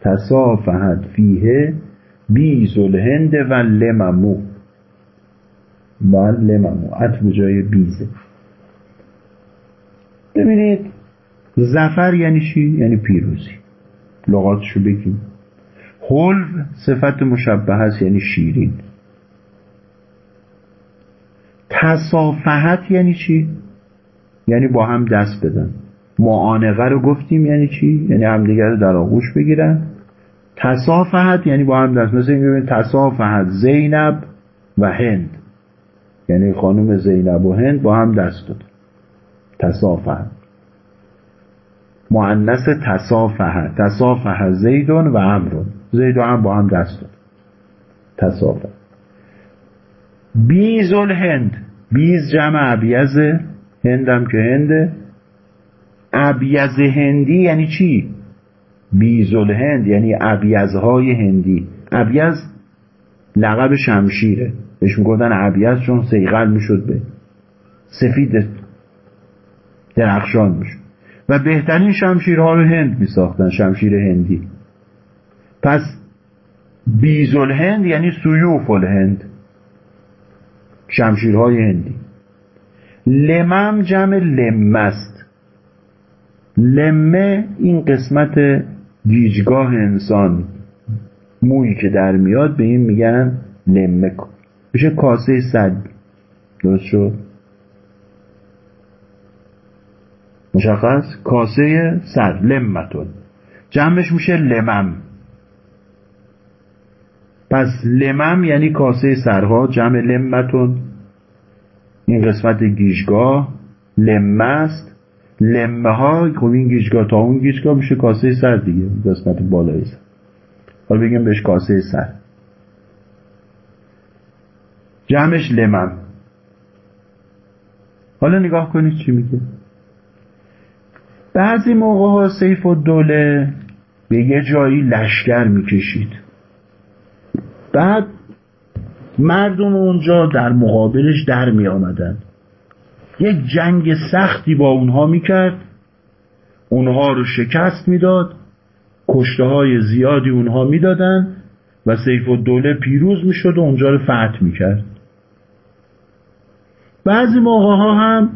تصافحت فيه بیز الهند و لممو. و لممو عطب جای بیزه؟ ببینید زفر یعنی چی؟ یعنی پیروزی. لغاتشو بگیم. حلو صفت مشبه هست یعنی شیرین. تصافحت یعنی چی؟ یعنی با هم دست بدن. معانقه رو گفتیم یعنی چی؟ یعنی همدیگر رو در آغوش بگیرن. تصافحت یعنی با هم دست. مثل این ببین تصافحت زینب و هند. یعنی خانم زینب و هند با هم دست داد تصافحت. معنس تصافه تصافه زیدون و امرون زید و هم با هم دست داد تصافه بیز هند بیز جمع عبیز هندم که هنده عبیز هندی یعنی چی؟ بیز هند یعنی عبیزهای هندی. عبیز لقب شمشیره. بهش می‌گفتن عبیز چون سیغل می‌شد به. سفید درخشان می‌شد. و بهترین شمشیرها رو هند می ساختن شمشیر هندی. پس بیزل هند یعنی سیوف هند شمشیرهای هندی. لمم جمع لمه است. لمه این قسمت گیجگاه انسان. مویی که در میاد به این میگن لمه. میشه کاسه صد. درست شد؟ مشخص؟ کاسه سر. لمتون جمعش میشه لمم. پس لمم یعنی کاسه سرها. جمع لمتون این قسمت گیشگاه لمه است. لمه ها خب این گیشگاه تا اون گیشگاه میشه کاسه سر دیگه. قسمت بالایی سر. حالا بگیم بهش کاسه سر. جمعش لمم. حالا نگاه کنید چی میگه. بعضی موقع ها سیف و دوله به یه جایی لشکر می‌کشید. بعد مردم اونجا در مقابلش در می آمدن. یک جنگ سختی با اونها می‌کرد. اونها رو شکست می‌داد. کشته های زیادی اونها می‌دادن و سیف و دوله پیروز می‌شد و اونجا رو فتح می‌کرد. بعضی موقع ها هم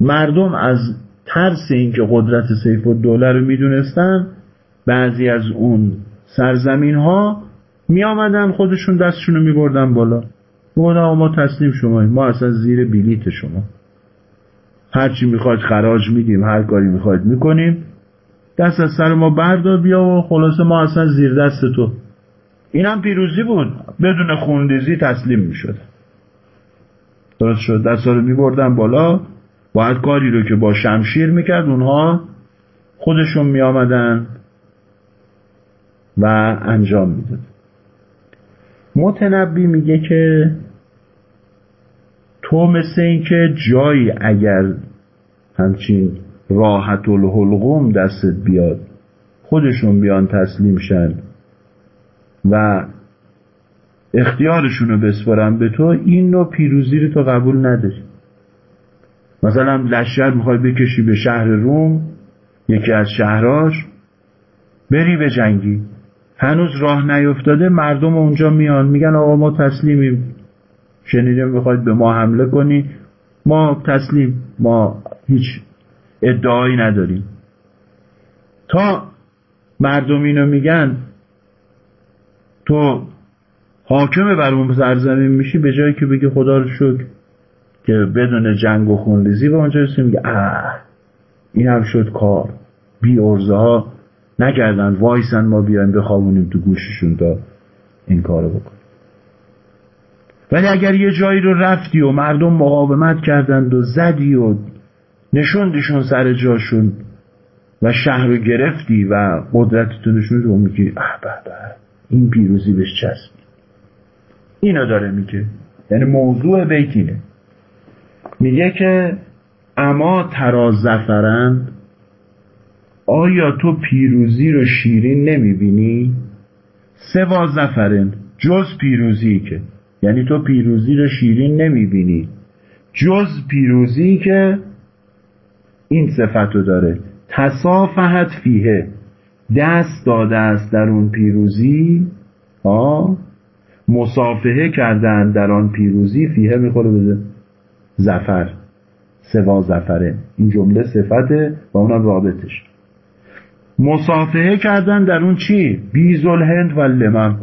مردم از ترس اینکه قدرت سیف و دوله رو می‌دونستن بعضی از اون سرزمین ها می آمدن خودشون دستشون رو می بردن بالا. گفتن ما تسلیم شما ما اصلا زیر بلیت شما. هرچی می‌خواید خراج میدیم هر کاری می‌خواید می‌کنیم. دست از سر ما بردار بیا و خلاصه ما اصلا زیر دست تو. این هم پیروزی بود. بدون خوندیزی تسلیم می‌شد. درست شد. دست رو میبردن بالا. باید کاری رو که با شمشیر می‌کرد اونها خودشون میآمدن و انجام می‌داد. متنبی میگه که تو مثل این که جایی اگر همچین راحت الحلقوم دستت بیاد خودشون بیان تسلیم شن و اختیارشون رو بسپارن به تو این نوع پیروزی رو تو قبول نداری. مثلا لشکر می‌خوای بکشی به شهر روم یکی از شهراش بری به جنگی. هنوز راه نیفتاده مردم اونجا میان. میگن آقا ما تسلیمیم. شنیدیم می‌خواید به ما حمله کنی. ما تسلیم. ما هیچ ادعایی نداریم. تا مردم اینو میگن تو حاکم بر اون سرزمین میشی به جایی که بگی خدا رو شکر. که بدون جنگ و خونریزی به اونجا رسیم میگه اه این هم شد کار. بی ارزه ها نکردن وایسن ما بیایم بخوابونیم تو گوششون تا این کارو بکن ولی اگر یه جایی رو رفتی و مردم مقاومت کردند و زدی و نشوندشون سر جاشون و شهر رو گرفتی و قدرتتو نشون رو میگی اه به به این پیروزی بهش چسب اینو داره میگه. یعنی موضوع بیتینه. میگه که اما تراز زفرن آیا تو پیروزی رو شیرین نمی‌بینی؟ سوا زفرن جز پیروزی که. یعنی تو پیروزی رو شیرین نمی‌بینی. جز پیروزی که این صفت رو داره. تصافحت فیه. دست داده است در اون پیروزی. ها مصافحه کردن در آن پیروزی فیه می‌خوره بده. زفر سوا زفره این جمله صفته و اونم رابطش. مصافحه کردن در اون چی؟ بیزل هند و لمم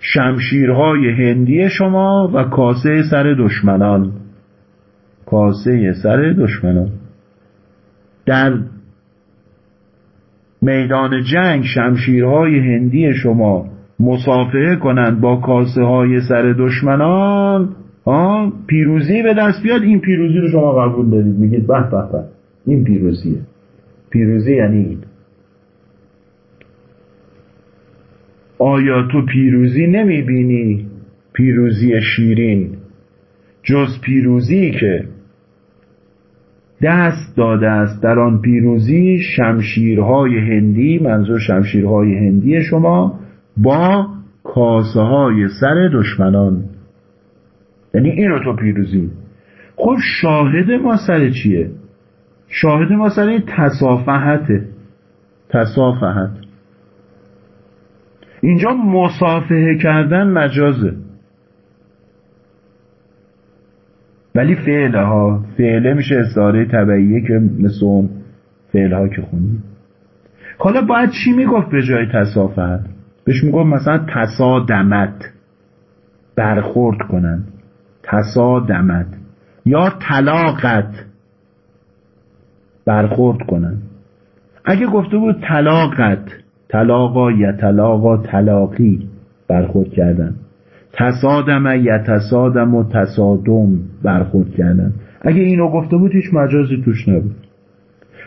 شمشیرهای هندی شما و کاسه سر دشمنان. کاسه سر دشمنان. در میدان جنگ شمشیرهای هندی شما مصافحه کنند با کاسه های سر دشمنان. پیروزی به دست بیاد این پیروزی رو شما قبول دارید. میگید به به به این پیروزیه. پیروزی یعنی این. آیا تو پیروزی نمی‌بینی؟ پیروزی شیرین. جز پیروزی که دست داده است در آن پیروزی شمشیرهای هندی منظور شمشیرهای هندی شما با کاسه های سر دشمنان. یعنی این رو تو پیروزی. خب شاهد ما سر چیه؟ شاهد ما سر این تصافحته تصافحت اینجا مصافحه کردن مجازه. ولی فعله ها فعله میشه استعاره طبعیه که مثل اون فعل ها که خونیم حالا باید چی می‌گفت به جای تصافحت بهش می‌گفت مثلا تصادمت. برخورد کنن. تصادمت یا طلاقت برخورد کنن. اگه گفته بود طلاقت طلاقا یطلاقا طلاقی برخورد کردن. تصادم یتصادم و تصادم برخورد کردن. اگه اینو گفته بود هیچ مجازی توش نبود.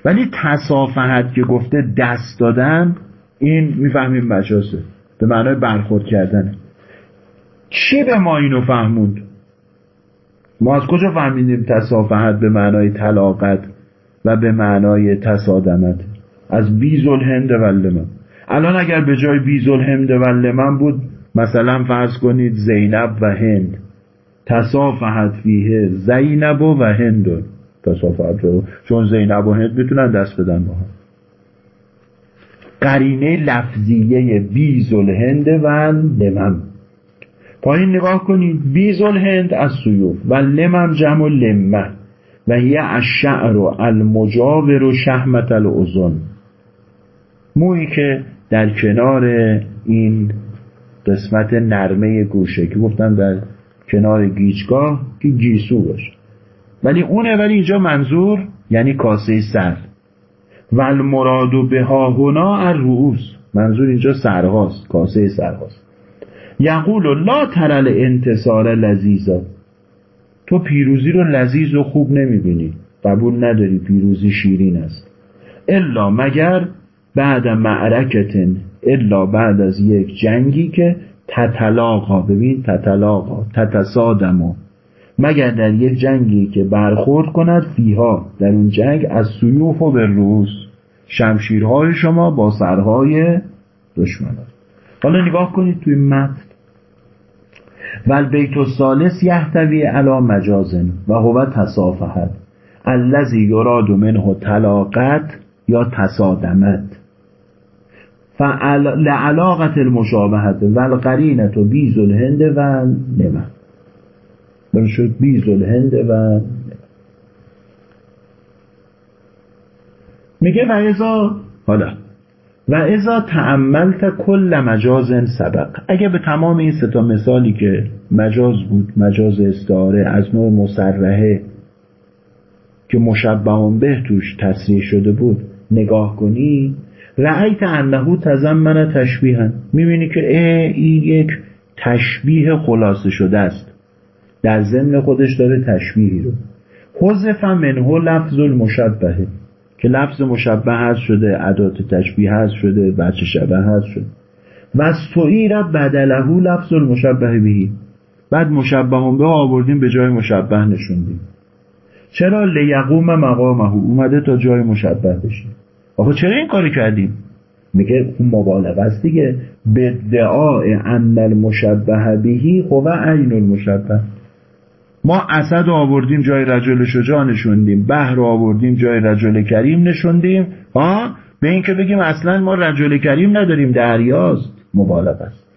ولی تصافحت که گفته دست دادن این می‌فهمیم مجازه. به معنای برخورد کردنه چی به ما اینو فهموند؟ ما از کجا فهمیدیم تصافحت به معنای طلاقت و به معنای تصادمت؟ از بیزل هند و لمن. الان اگر به جای بیزل هند و لمن بود مثلا فرض کنید زینب و هند. تصافحت فیه زینب و هند. تصافحت رو چون زینب و هند می‌تونن دست بدن با هم. قرینه لفظیه بیزل هند و لمن. پایین نگاه کنید بیزل هند از سیوف و لمم جمع لمه و هی الشعر و المجاور و شهمت الازن مویی که در کنار این قسمت نرمه گوشه که گفتم در کنار گیچگاه که گیسو باشه. ولی اونه ولی اینجا منظور یعنی کاسه سر. و المراد به ها هنا الرؤوس. منظور اینجا سرهاست کاسه سرهاست. یقول لا ترل انتصار لذیذا. تو پیروزی رو لذیذ و خوب نمی‌بینی. قبول نداری پیروزی شیرین است. الا مگر بعد معرکتن الا بعد از یک جنگی که تتلاقا. ببین تتلاقا تتصادمو مگر در یک جنگی که برخورد کند فیها. در اون جنگ از سیوف و به روز شمشیرهای شما با سرهای دشمنان. حالا نگاه کنید توی متن. و البیت الثالث یحتوی علی مجازن و هو تصافحت الذی یراد منه طلاقت یا تصادمت. لعلاقت المشابهت و القرینت و بیز الهند و نمه. شد بیز الهند و میگه و حالا. و ازا تعملت کل مجاز سبق. اگه به تمام این ستا مثالی که مجاز بود مجاز استعاره از نوع مسرحه که مشبه به توش تصریح شده بود نگاه کنی رأیت انه تزمن تشبیها. می‌بینی که این یک تشبیه خلاصه شده است. در ضمن خودش داره تشبیهی رو. حذف منه لفظ المشبهه. که لفظ مشبه هست شده ادات تشبیه هست شده بچه شبه هست شده. و سعیر بدله لفظ المشبه بهی. بعد مشبه به آوردیم به جای مشبه نشوندیم. چرا لیقوم مقامه؟ اومده تا جای مشبه بشیم آخه چرا این کاری کردیم؟ میگه اون مبالغه است دیگه. به دعای ان المشبه بهی هو عین المشبه. ما اسد آوردیم جای رجل شجاع نشوندیم بحر آوردیم جای رجل کریم نشوندیم. ها به اینکه بگیم اصلا ما رجل کریم نداریم دریاست. مبالغه است.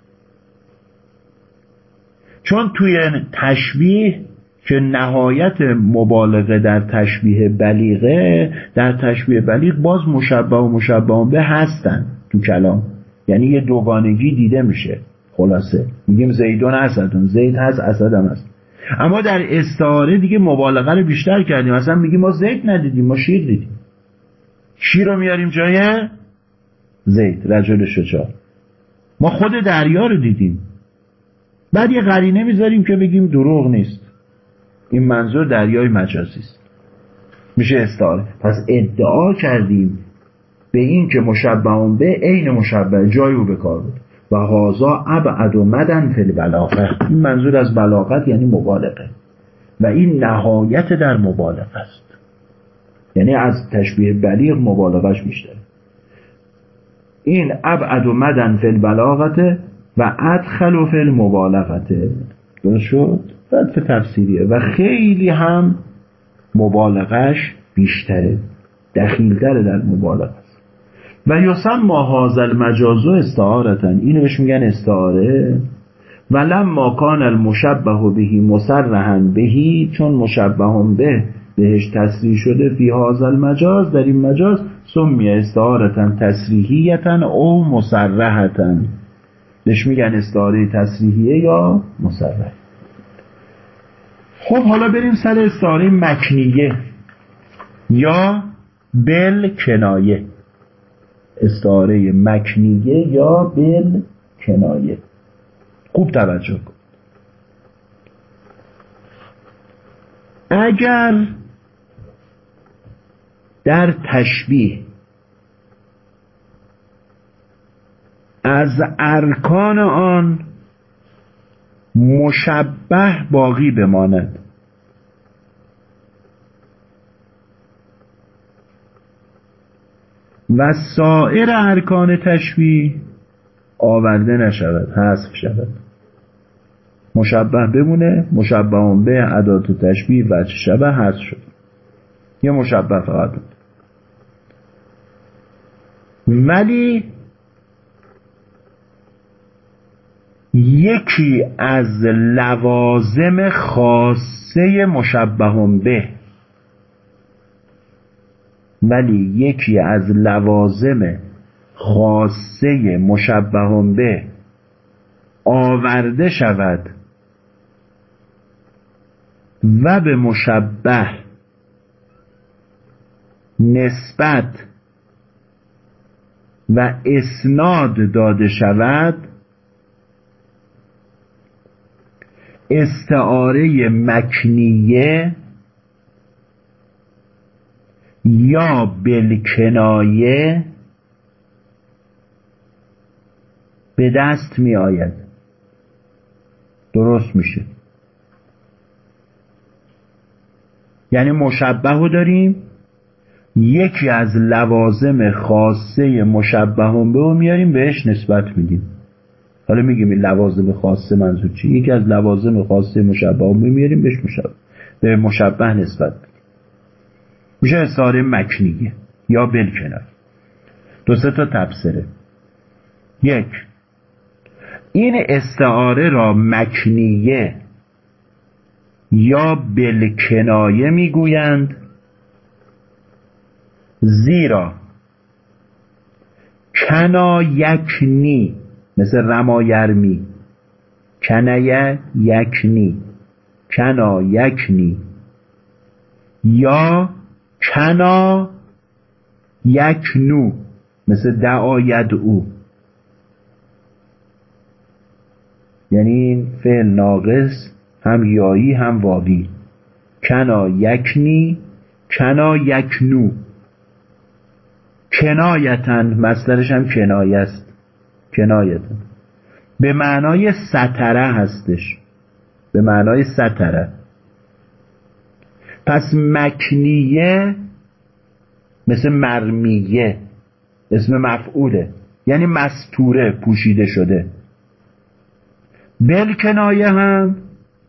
چون توی تشبیه که نهایت مبالغه در تشبیه بلیغه در تشبیه بلیغ باز مشبه و مشبه به هستن تو کلام. یعنی یه دوگانگی دیده میشه. خلاصه. میگیم زیدون اسدون. زید هست اسد هم هست. اما در استعاره دیگه مبالغه رو بیشتر کردیم. اصلا میگیم ما زید ندیدیم ما شیر دیدیم. شیر رو میاریم جای زید رجل شجاع. ما خود دریا رو دیدیم. بعد یه قرینه می‌ذاریم که بگیم دروغ نیست. این منظور دریای مجازی است. میشه استعاره. پس ادعا کردیم به این که مشبه به عین مشبه جای او به کار بود و هازا ابعد و مدن فل بلاغه این منظور از بلاغت یعنی مبالغه. و این نهایت در مبالغه است. یعنی از تشبیه بلیغ مبالغش بیشتره. این ابعد و مدن فل بلاغته و ادخل فل مبالغته درست شد؟ ردف تفسیریه؟ و خیلی هم مبالغش بیشتره. دخیلتره در مبالغه. و یسم ما هازل مجازو استعارتن اینو بهش میگن استعاره. و لما کان المشبه بهی مسرحن بهی چون مشبه به بهش تصریح شده فی هازل مجاز در این مجاز سمی استعارتن تصریحیتن او مسرحتن بهش میگن استعاره تصریحیه یا مسرح. خب حالا بریم سر استعاره مکنیه یا بل کنایه. استعاره مکنیه یا بل کنایه. خوب توجه کن. اگر در تشبیه از ارکان آن مشبه باقی بماند و سایر ارکان تشبیه آورده نشود حذف شود. مشبه بمونه مشبه به عدات تشبیه و شبه حذف شد. یه مشبه فقط بود. ولی یکی از لوازم خاصه مشبه به ولی یکی از لوازم خاصه مشبه به آورده شود و به مشبه نسبت و اسناد داده شود استعاره مکنیه یا بالکنایه به دست می آید. درست میشه. یعنی مشبه رو داریم. یکی از لوازم خاصه مشبه به رو میاریم بهش نسبت میدیم. حالا میگیم این لوازم خاصه منظور چی؟ یکی از لوازم خاصه مشبه هم میمیریم بهش مشبه به مشبه نسبت بدیم میشه استعاره مکنیه یا بلکنر دو سه تا تفسیره یک این استعاره را مکنیه یا بلکنایه می‌گویند؟ زیرا کنا یکنی مثل رمایرمی. کنایه یکنی کنا یکنی یا کنا یکنو مثل دعاید او. یعنی این فعل ناقص هم یایی هم واوی کنا یکنی کنا یکنو کنایتن مصدرش هم کنایه است. کنایتن به معنای ستره هستش. به معنای ستره. پس مکنیه مثل مرمیه اسم مفعوله. یعنی مستوره پوشیده شده. بلکنایه هم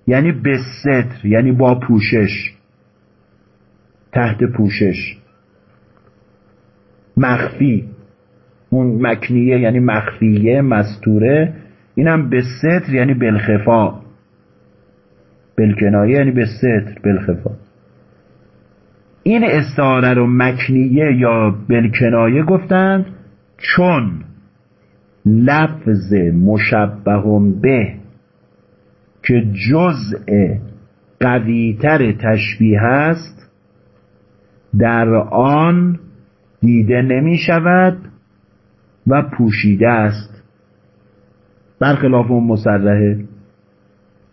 یعنی به ستر یعنی با پوشش تحت پوشش. مخفی اون مکنیه یعنی مخفیه مستوره. اینم به ستر یعنی بلخفا. بلکنایه یعنی به ستر بلخفا. این استعاره رو مکنیه یا بلکنایه گفتند؟ چون لفظ مشبه به که جزء قویتر تشبیه است در آن دیده نمی شود و پوشیده است. برخلاف اون مسرحه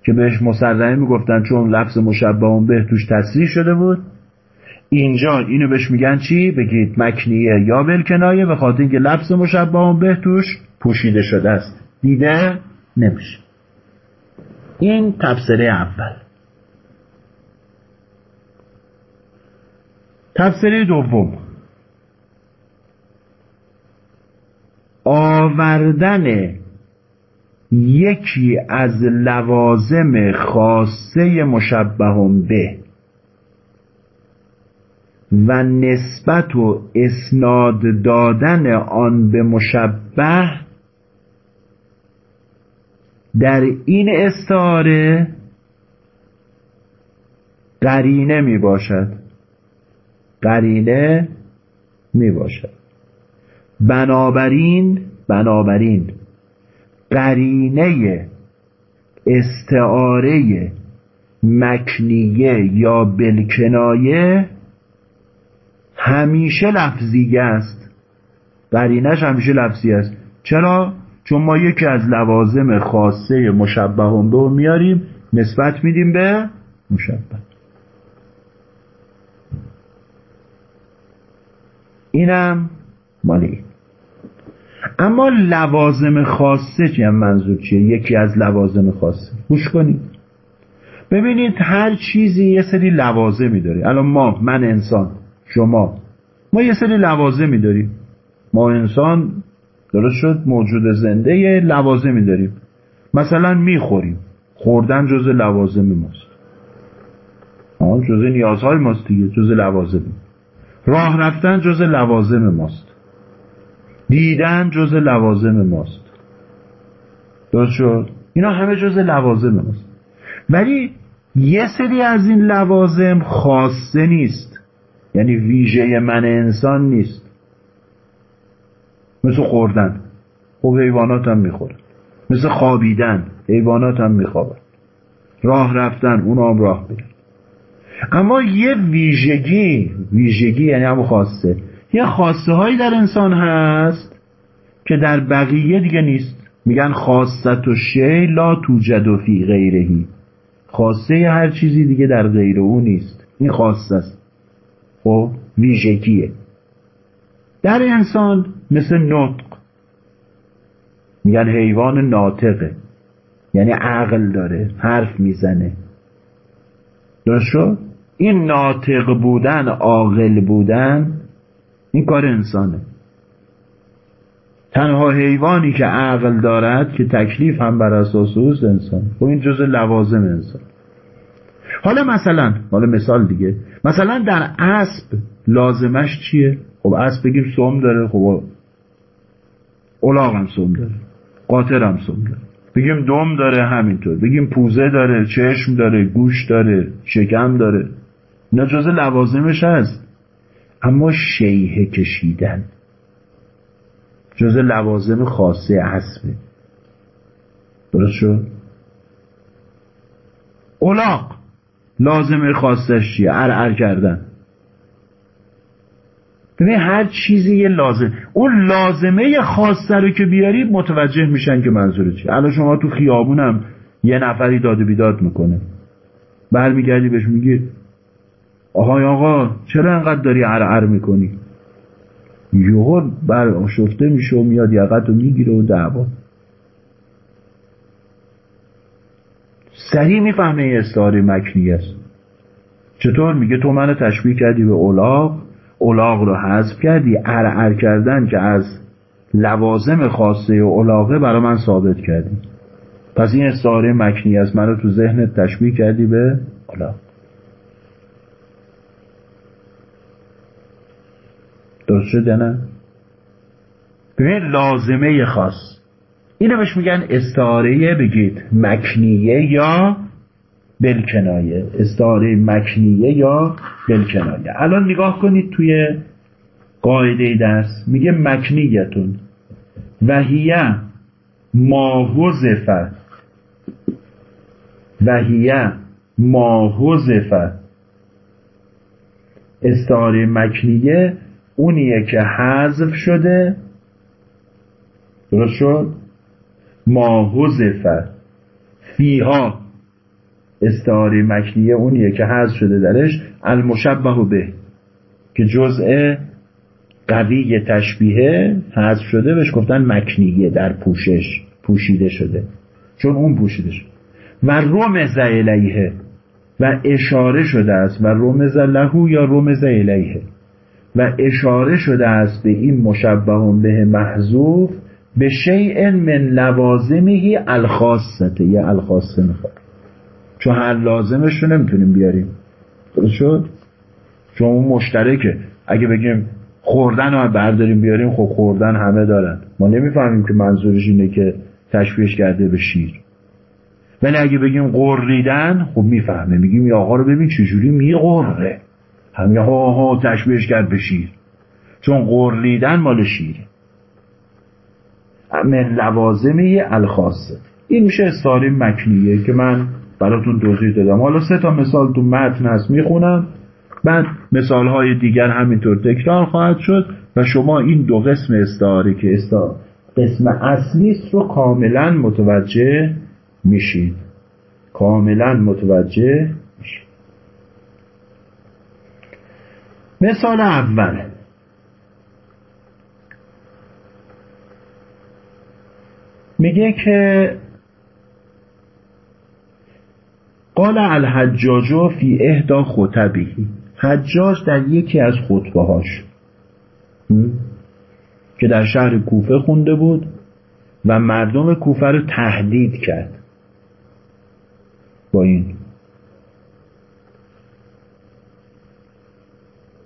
که بهش مسرحه می‌گفتن چون لفظ مشبه به توش تصریح شده بود اینجا اینو بهش میگن چی؟ بگید مکنیه یا بلکنایه به خاطر اینکه لفظ مشبه به توش پوشیده شده است. دیده نمیشه. این تفسیره اول. تفسیره دوم. آوردن یکی از لوازم خاصه مشبه به. و نسبت و اسناد دادن آن به مشبه در این استعاره قرینه می باشد. قرینه می باشد. بنابراین بنابراین قرینه استعاره مکنیه یا بلکنایه همیشه لفظیه است. قرینش همیشه لفظی است. چرا؟ چون ما یکی از لوازم خاصه مشبه به میاریم نسبت میدیم به مشبه. اینم مالی اما لوازم خاصه چیه؟ منظور چیه؟ یکی از لوازم خاصه. گوش کنید. ببینید هر چیزی یه سری لوازمی داره. الان ما من انسان شما. ما یه سری لوازمی داریم. ما انسان درست شد موجود زنده یه لوازمی داریم. مثلا می‌خوریم. خوردن جز لوازم ماست. جز نیازهای ماست دیگه جز لوازم. راه رفتن جز لوازم ماست. دیدن جز لوازم ماست. درست شد؟ اینا همه جز لوازم ماست. ولی یه سری از این لوازم خاصه نیست. یعنی ویژه من انسان نیست. مثل خوردن. خب حیوانات هم می‌خورن. مثل خوابیدن. حیوانات هم میخوابن. راه رفتن اون هم راه بیرن اما یه ویژگی ویژگی یعنی هم خاصه یه خاصه هایی در انسان هست که در بقیه دیگه نیست. میگن خاصت و شی لا توجد و فی غیرهی. خاصه هر چیزی دیگه در غیر او نیست. این خاصه است. خب ویژگیه. در انسان مثل نطق. میگن حیوان ناطقه. یعنی عقل داره حرف می‌زنه. درست این ناطق بودن عاقل بودن این کار انسانه. تنها حیوانی که عقل دارد که تکلیف هم بر اساس اوست انسان. خب این جز لوازم انسان. حالا مثلا حالا مثال دیگه. مثلا در اسب لازمش چیه؟ خب اسب بگیم سوم داره خب الاغ هم سوم داره قاطر هم سوم داره. بگیم دم داره همینطور. بگیم پوزه داره چشم داره گوش داره شکم داره. اینا جز لوازمش هست. اما شیه کشیدن. جز لوازم خاصه اسبه درست شد؟ اولاق لازمه خاصش چیه؟ ار کردن. ببین هر چیزی یه لازم. اون لازمه خاصه رو که بیاری متوجه میشن که منظور چیه. الان شما تو خیابونم یه نفری داده بیداد می‌کنه. برمیگردی بهش میگی آهای آقا چرا انقدر داری ار می‌کنی؟ یهو بر شفته میشه و میاد یقت رو می‌گیره و دعوا. سریع می‌فهمه این استعاره مکنی است. چطور میگه؟ تو منو تشبیه کردی به اولاغ اولاغ رو حذف کردی ار کردن که از لوازم خاصه اولاغه برای من ثابت کردی. پس این استعاره مکنی است. منو تو ذهنت تشبیه کردی به اولاغ. درست شده نه؟ ببین لازمه خاص. اینو بهش میگن استعاره بگید. مکنیه یا بلکنایه. استعاره مکنیه یا بلکنایه. الان نگاه کنید توی قاعده درس. میگه مکنیتون. وهیه ما حذف وهیه ما حذف استعاره مکنیه اونیه که حذف شده. درست شد؟ ما حذف فیها. استعاره مکنیه اونیه که حذف شده درش المشبه به که جزء قوی تشبیه حذف شده بهش گفتن مکنیه در پوشش پوشیده شده. چون اون پوشیده شده. و رمز الیه و اشاره شده است. و رمز لهو یا رمز الیه؟ و اشاره شده است به این مشبه به محذوف به شیء من لوازمه الخاصته یه الخاصه می‌خواد. چون هر لازمش رو نمی‌تونیم بیاریم. درست شد؟ چون اون مشترکه. اگه بگیم خوردن رو برداریم بیاریم خب خوردن همه دارن. ما نمی‌فهمیم که منظورش اینه که تشبیهش کرده به شیر. ولی اگه بگیم قریدن خب می‌فهمه. میگیم یا آقا رو ببین چجوری میقره همین ها ها تشبیهش کرد به شیر. چون قرلیدن مال شیره. من لوازمی الخاصه. این میشه استعاره مکنیه که من براتون توضیح دادم. حالا سه تا مثال تو متن هست می‌خونم. بعد مثال های دیگر همینطور تکرار خواهد شد و شما این دو قسم استعاره که استعاره قسم اصلی رو کاملا متوجه میشید کاملا متوجه میشید مثال اول. میگه که قال الحجاج فی اهدا خطبی حجاج در یکی از خطبه هاش که در شهر کوفه خونده بود و مردم کوفه رو تهدید کرد. با این.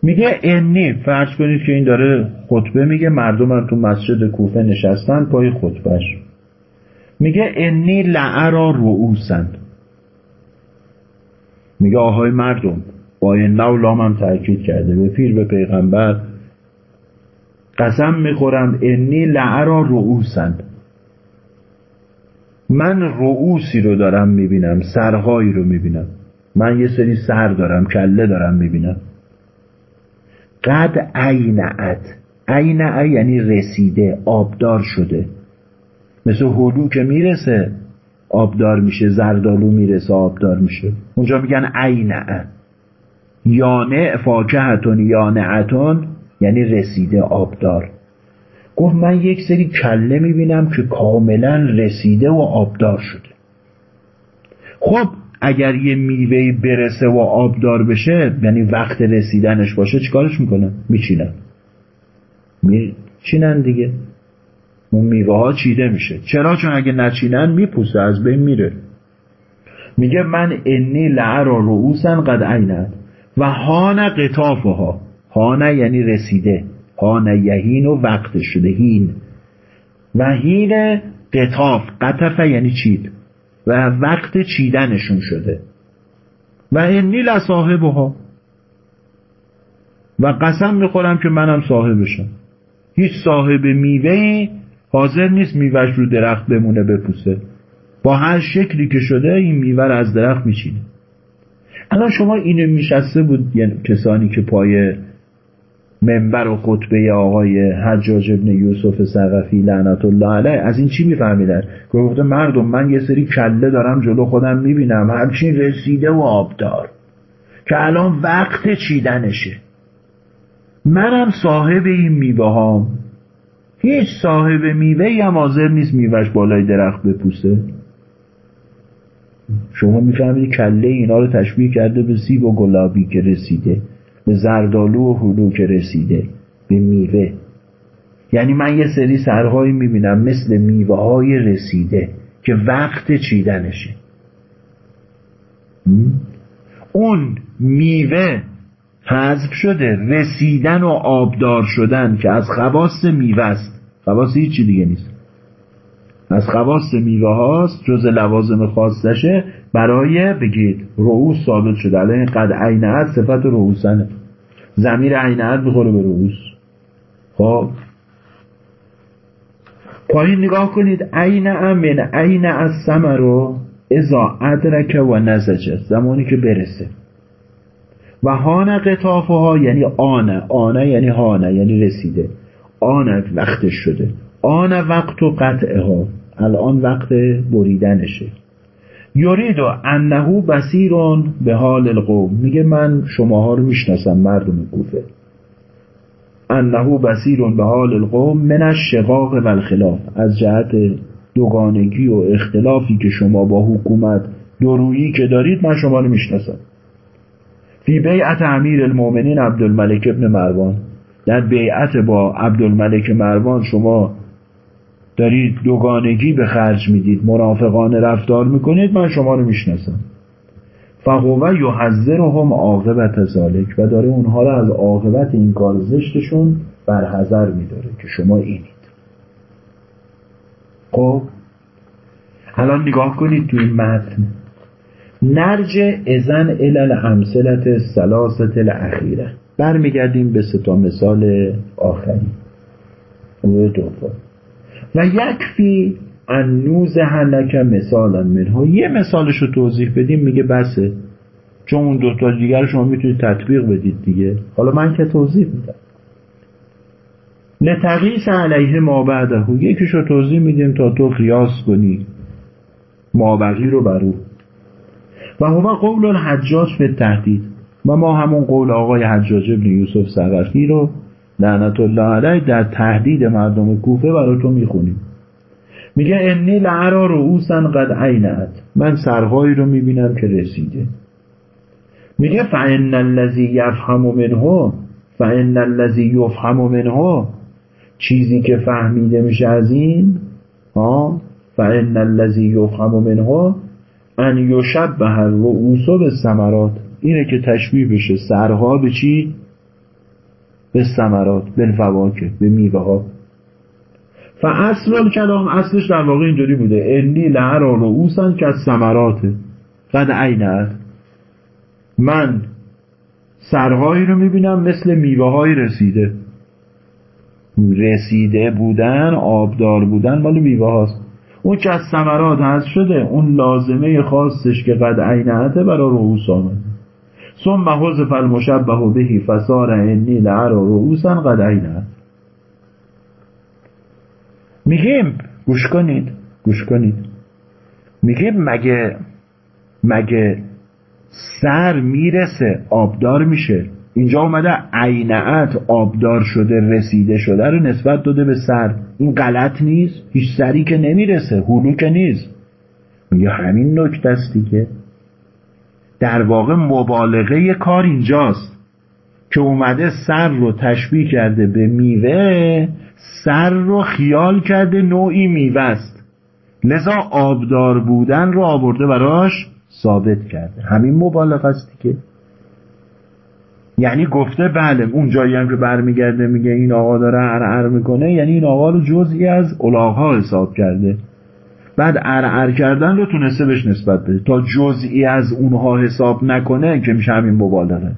میگه انی فرض کنید که این داره خطبه میگه مردم هم تو مسجد کوفه نشستن پای خطبهش میگه انی لعرا رؤوسند میگه آهای مردم با این لام هم تاکید کرده به پیر به پیغمبر. قسم می‌خورم انی لعرا رؤوسند من رؤوسی رو دارم می‌بینم سرهایی رو می‌بینم. من یه سری سر دارم کله دارم می‌بینم. قد عینعت. عینع یعنی رسیده آبدار شده. مثل هلو که می‌رسه آبدار میشه زردالو می‌رسه آبدار میشه. اونجا میگن عینع یانع فاکهتون یانعتون یعنی رسیده آبدار. گفت من یک سری کله می‌بینم که کاملا رسیده و آبدار شده. خب اگر یه میوه برسه و آبدار بشه یعنی وقت رسیدنش باشه چیکارش می‌کنن میچینن. میچینن دیگه. اون میوه ها چیده میشه. چرا چون اگه نچینن میپوسه از بین میره. میگه من انی لعرا رؤوسن قد عینت. و هان قطافها. هان یعنی رسیده. هان یهین و وقت شده. هین. و هین قطاف. قطف یعنی چید. و وقت چیدنشون شده. و انی لصاحبها و قسم می‌خورم که منم صاحبشم. هیچ صاحب میوه حاضر نیست میوهش رو درخت بمونه بپوسه. با هر شکلی که شده این میوه از درخت میچینه. الان شما اینو میشسته بود یعنی کسانی که پای منبر و خطبه آقای حجاج ابن یوسف سقفی لعنت الله علیه از این چی میفهمیدن؟ گفته مردم من یه سری کله دارم جلو خودم می‌بینم همچین رسیده و آبدار که الان وقت چیدنشه. منم صاحب این میوه هیچ صاحب میوه هم حاضر نیست میوهش بالای درخت بپوسه. شما می‌فهمید کله اینا رو تشبیه کرده به سیب و گلابی که رسیده به زردالو و هلو که رسیده به میوه. یعنی من یه سری سرهایی می‌بینم مثل میوه های رسیده که وقت چیدنشه. اون میوه حذف شده رسیدن و آبدار شدن که از خواست میوه است. خواست هیچی دیگه نیست. از خواست میوه هاست جز لوازم خاصشه برای بگید رؤوس ثابت شده. الان قد عینعت صفت رؤوسنه. زمیر عینعت بخوره به رؤوس. خب. پایین نگاه کنید. عین من عین از رو ازا ادرک و نزجه. زمانی که برسه. و هان قطافه ها یعنی آنه آنه یعنی هانه یعنی رسیده. آن وقتش شده. آن وقت و قطعه ها. الان وقت بریدنشه. یورید و انهو بسیرون به حال القوم. میگه من شماها رو می‌شناسم مردم کوفه. انهو بسیرون به حال القوم من از شقاق و الخلاف. از جهت دوگانگی و اختلافی که شما با حکومت درویی که دارید من شما رو می‌شناسم. فی بیعت امیر المومنین عبدالملک ابن مروان. در بیعت با عبدالملک مروان شما دارید دوگانگی به خرج می‌دید مرافقان رفتار می‌کنید من شما رو می‌شناسم. فقوه یحذرهم عاقبت ذالک و داره اونها رو از عاقبت این کار زشتشون برحذر میداره که شما اینید. خب الان نگاه کنید توی متن. نرج ازن الال امثلت سلاست الاخیره برمیگردیم به ستا مثال آخری. دوم و یکفی انوز هلک مثالا منها. یه مثالش رو توضیح بدیم میگه بسه. چون اون دوتا دیگر شما می‌تونید تطبیق بدید دیگه. حالا من که توضیح میدم. لتقیس علیه ما بعده. یکیش رو توضیح میدیم تا تو قیاس کنی. مابقی رو برو و هو قول الحجاج به تهدید و ما همون قول آقای حجاج ابن یوسف سقفی رو لعنت الله علیه در تهدید مردم کوفه برای تو می‌خونیم. میگه انی لعرا رؤوسا قد عینت. من سرهایی رو می‌بینم که رسیده. میگه فان الذی یفهم منه فان الذی یفهم منه. چیزی که فهمیده میشه از این ها فان الذی یفهم منه ان یشبه الرؤوس به ثمرات اینه که تشبیه بشه سرها به چی؟ به ثمرات به فواکه به میوه ها فاصل کلام اصلش در واقع اینجوری بوده. انی لعرا رؤوسن که از ثمراته قد عینت من سرهایی رو می‌بینم مثل میوه های رسیده. رسیده بودن آبدار بودن مال میوه هاست اون که از ثمرات هست شده. اون لازمه خاصش که قد عینته برای رؤوس آمده. ثم حذف المشبه بهی فصار انی لعرا رؤوسا قد عینت میگیم گوش کنید گوش کنید. میگیم مگه مگه سر می‌رسه آبدار میشه. اینجا اومده عینعت آبدار شده رسیده شده رو نسبت داده به سر. این غلط نیست. هیچ سری که نمی‌رسه هلو که نیست. میگه همین نکته است دیگه. در واقع مبالغه کار اینجاست که اومده سر رو تشبیه کرده به میوه سر رو خیال کرده نوعی میوست لذا آبدار بودن رو آورده براش ثابت کرده. همین مبالغه است دیگه. یعنی گفته بله اون جایی هم که برمیگرده میگه این آقا داره ارعر می‌کنه یعنی این آقا رو جزئی از الاغها حساب کرده. بعد ارعر کردن رو تونسته بهش نسبت بده. تا جزئی از اونها حساب نکنه که میشه همین مبالغه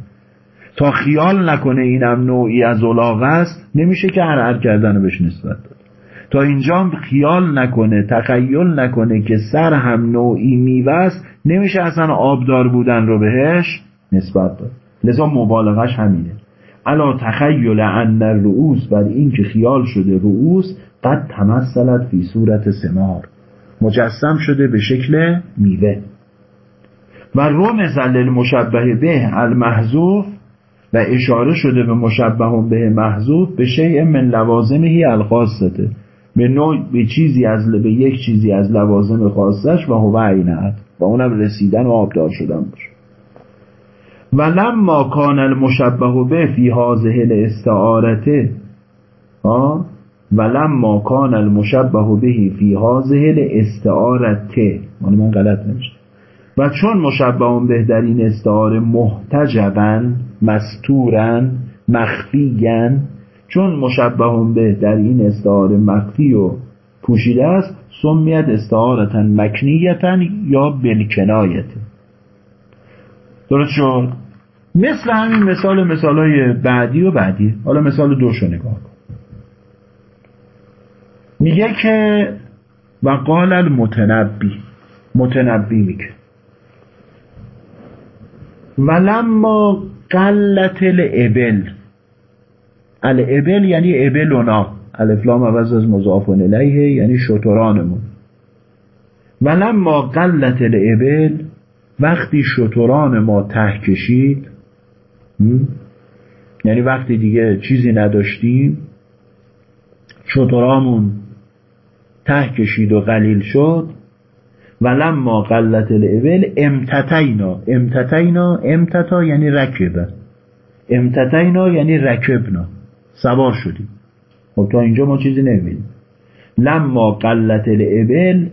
تا خیال نکنه اینم نوعی از الاغ است نمیشه که ارعر کردن رو بهش نسبت بده. تا اینجا خیال نکنه تخیل نکنه که سر هم نوعی میوه نمیشه اصلا آبدار بودن رو بهش نسبت داد لذا مبالغش همینه. علا تخیل ان رؤوس بر این که خیال شده رؤوس قد تمثلت فی صورت سمار مجسم شده به شکل میوه. و رمز مشبه به المحذوف و اشاره شده به مشبه به محذوف به شیء من لوازمهی الخاصته. به نوع به چیزی از به یک چیزی از لوازم خاصش و هو عینت و اونم رسیدن و آبدار شدن باشه. و لما کان المشبه به فی هذه الاستعارته. و لما کان المشبه به فی هذه الاستعارته من غلط نمیشه و چون مشبه به در این استعاره محتجبن مستورن مخفیگن چون مشبه به در این استعاره مخفی و پوشیده است سمیت استعارتا مکنیتا یا بالکنایت. درست شد؟ مثل همین مثال مثال های بعدی و بعدی. حالا مثال دوشو نگاه کن. میگه که و قال المتنبی متنبی میگه. ولما قلت الابل الابل یعنی ابلونا الفلام عوض از مضاف الیه یعنی شترانمون. ولما قلت الابل وقتی شتران ما ته کشید یعنی وقتی دیگه چیزی نداشتیم شترامون ته کشید و قلیل شد. ولما قلت الابل امتتینا. امتتینا امتتا یعنی رکبه امتتینا یعنی رکبنا. سوار شدیم. خب تا اینجا ما چیزی نمیدیم لما قلت الابل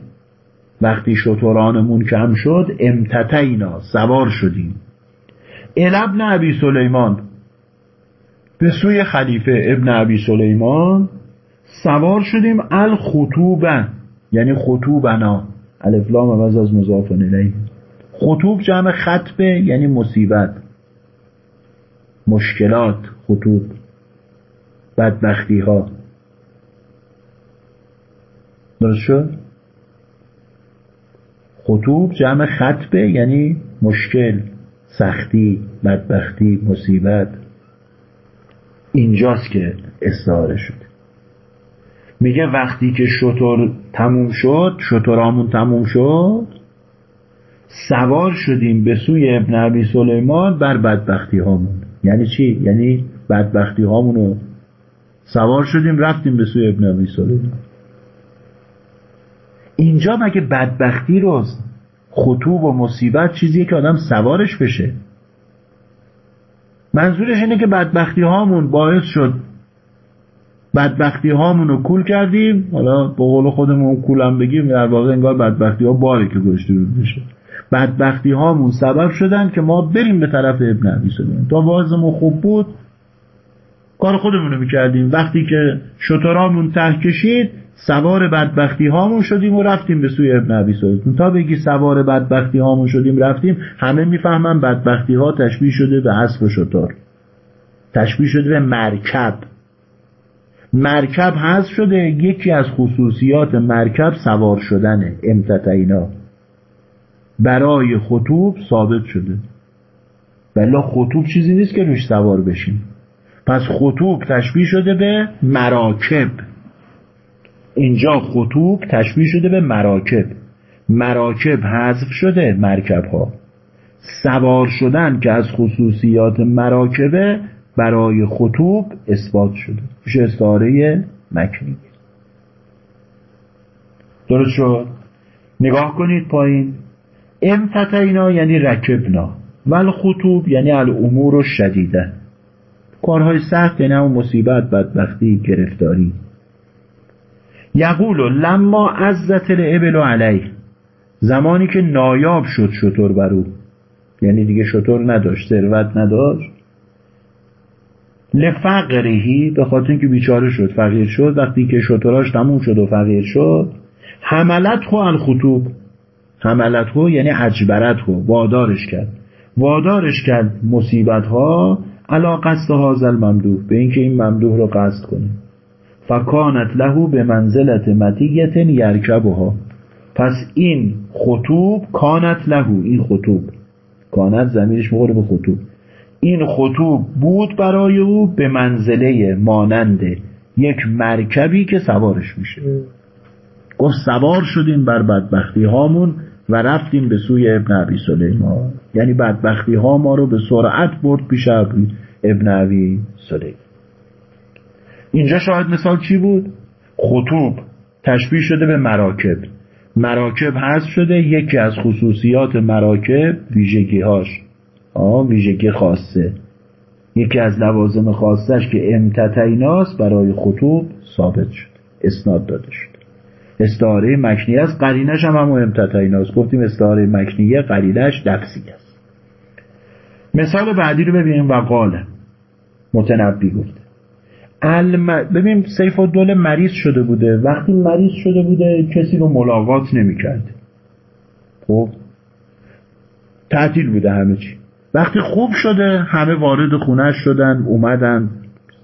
وقتی شترانمون کم شد امتتینا سوار شدیم. ابن ابی سلیمان. به سوی خلیفه ابن ابی سلیمان سوار شدیم الخطوبه یعنی خطوبنا. الفلام عوض از مضاف الیه. خطوب جمع خطبه یعنی مصیبت. مشکلات خطوب. بدبختی ها درست شد؟ خطوب جمع خطبه یعنی مشکل سختی بدبختی مصیبت. اینجاست که استعاره شد. میگه وقتی که شطور تموم شد شطورامون تموم شد سوار شدیم به سوی ابن عبی سلیمان بر بدبختی هامون یعنی چی؟ یعنی بدبختی هامونو سوار شدیم رفتیم به سوی ابن عبی سلیمان. اینجا مگه بدبختی رو خطوب و مصیبت چیزیه که آدم سوارش بشه؟ منظورش اینه که بدبختی هامون باعث شد بدبختی هامون رو کول کردیم. حالا به قول خودمون کولم بگیم در واقع انگار بدبختی ها باری که گشته رو بشه بدبختی هامون سبب شدن که ما بریم به طرف ابن عبی سلیمان تا وازمون خوب بود کار خودمون رو می‌کردیم. وقتی که شترامون ته کشید سوار بدبختی هامون شدیم و رفتیم به سوی ابن عبی سلیمان تا بگی سوار بدبختی هامون شدیم رفتیم. همه می‌فهمن بدبختی ها تشبیه شده به و شتر. تشبیه شده به مرکب. مرکب هست شده یکی از خصوصیات مرکب سوار شدنه امتتینا. برای خطوب ثابت شده. بلا خطوب چیزی نیست که روش سوار بشیم. پس خطوب تشبیه شده به مراکب. اینجا خطوب تشبیه شده به مراکب. مراکب حذف شده مرکب ها سوار شدن که از خصوصیات مراکبه برای خطوب اثبات شده. میشه استعاره مکنی. درست شد؟ نگاه کنید پایین. امتتینا یعنی رکبنا. ول خطوب یعنی الامور شدیده کارهای سخت یعنی همون مصیبت بدبختی گرفتاری. یقول لما عزت الابل علیه. زمانی که نایاب شد شطور بر یعنی دیگه شطور نداشت ثروت نداشت. لفقرهی به خاطر اینکه بیچاره شد فقیر شد وقتی که شطوراش تموم شد و فقیر شد حملت خو الخطوب. حملت خو یعنی اجبرت خو وادارش کرد. وادارش کرد مصیبت ها علا قصد هازل ممدوح به اینکه این ممدوح رو قصد کنه فکانت لهو به منزلت متیت یرکبها. پس این خطوب کانت لهو این خطوب. کانت زمیرش مقره به خطوب. این خطوب بود برای او به منزله مانند یک مرکبی که سوارش میشه. گفت سوار شدیم بر بدبختی هامون و رفتیم به سوی ابن عبی سلیمان. یعنی بدبختی ها ما رو به سرعت برد پیش ابن عبی سلیمان. اینجا شاید مثال چی بود؟ خطوب تشبیه شده به مراکب. مراکب هست شده یکی از خصوصیات مراکب ویژگی هاش آه ویژگی خاصه. یکی از لوازم خاصش که امتتیناست برای خطوب ثابت شد اسناد داده شد. استعاره مکنیه است قرینش هم همون امتتیناست گفتیم استعاره مکنیه قرینش لفظی است. مثال بعدی رو ببینیم و قاله متنبی گفته. الم... ببین سیف الدوله مریض شده بوده. وقتی مریض شده بوده کسی رو ملاقات نمی‌کرد. خب؟ تعطیل بوده همه چی. وقتی خوب شده همه وارد خونش شدن اومدن.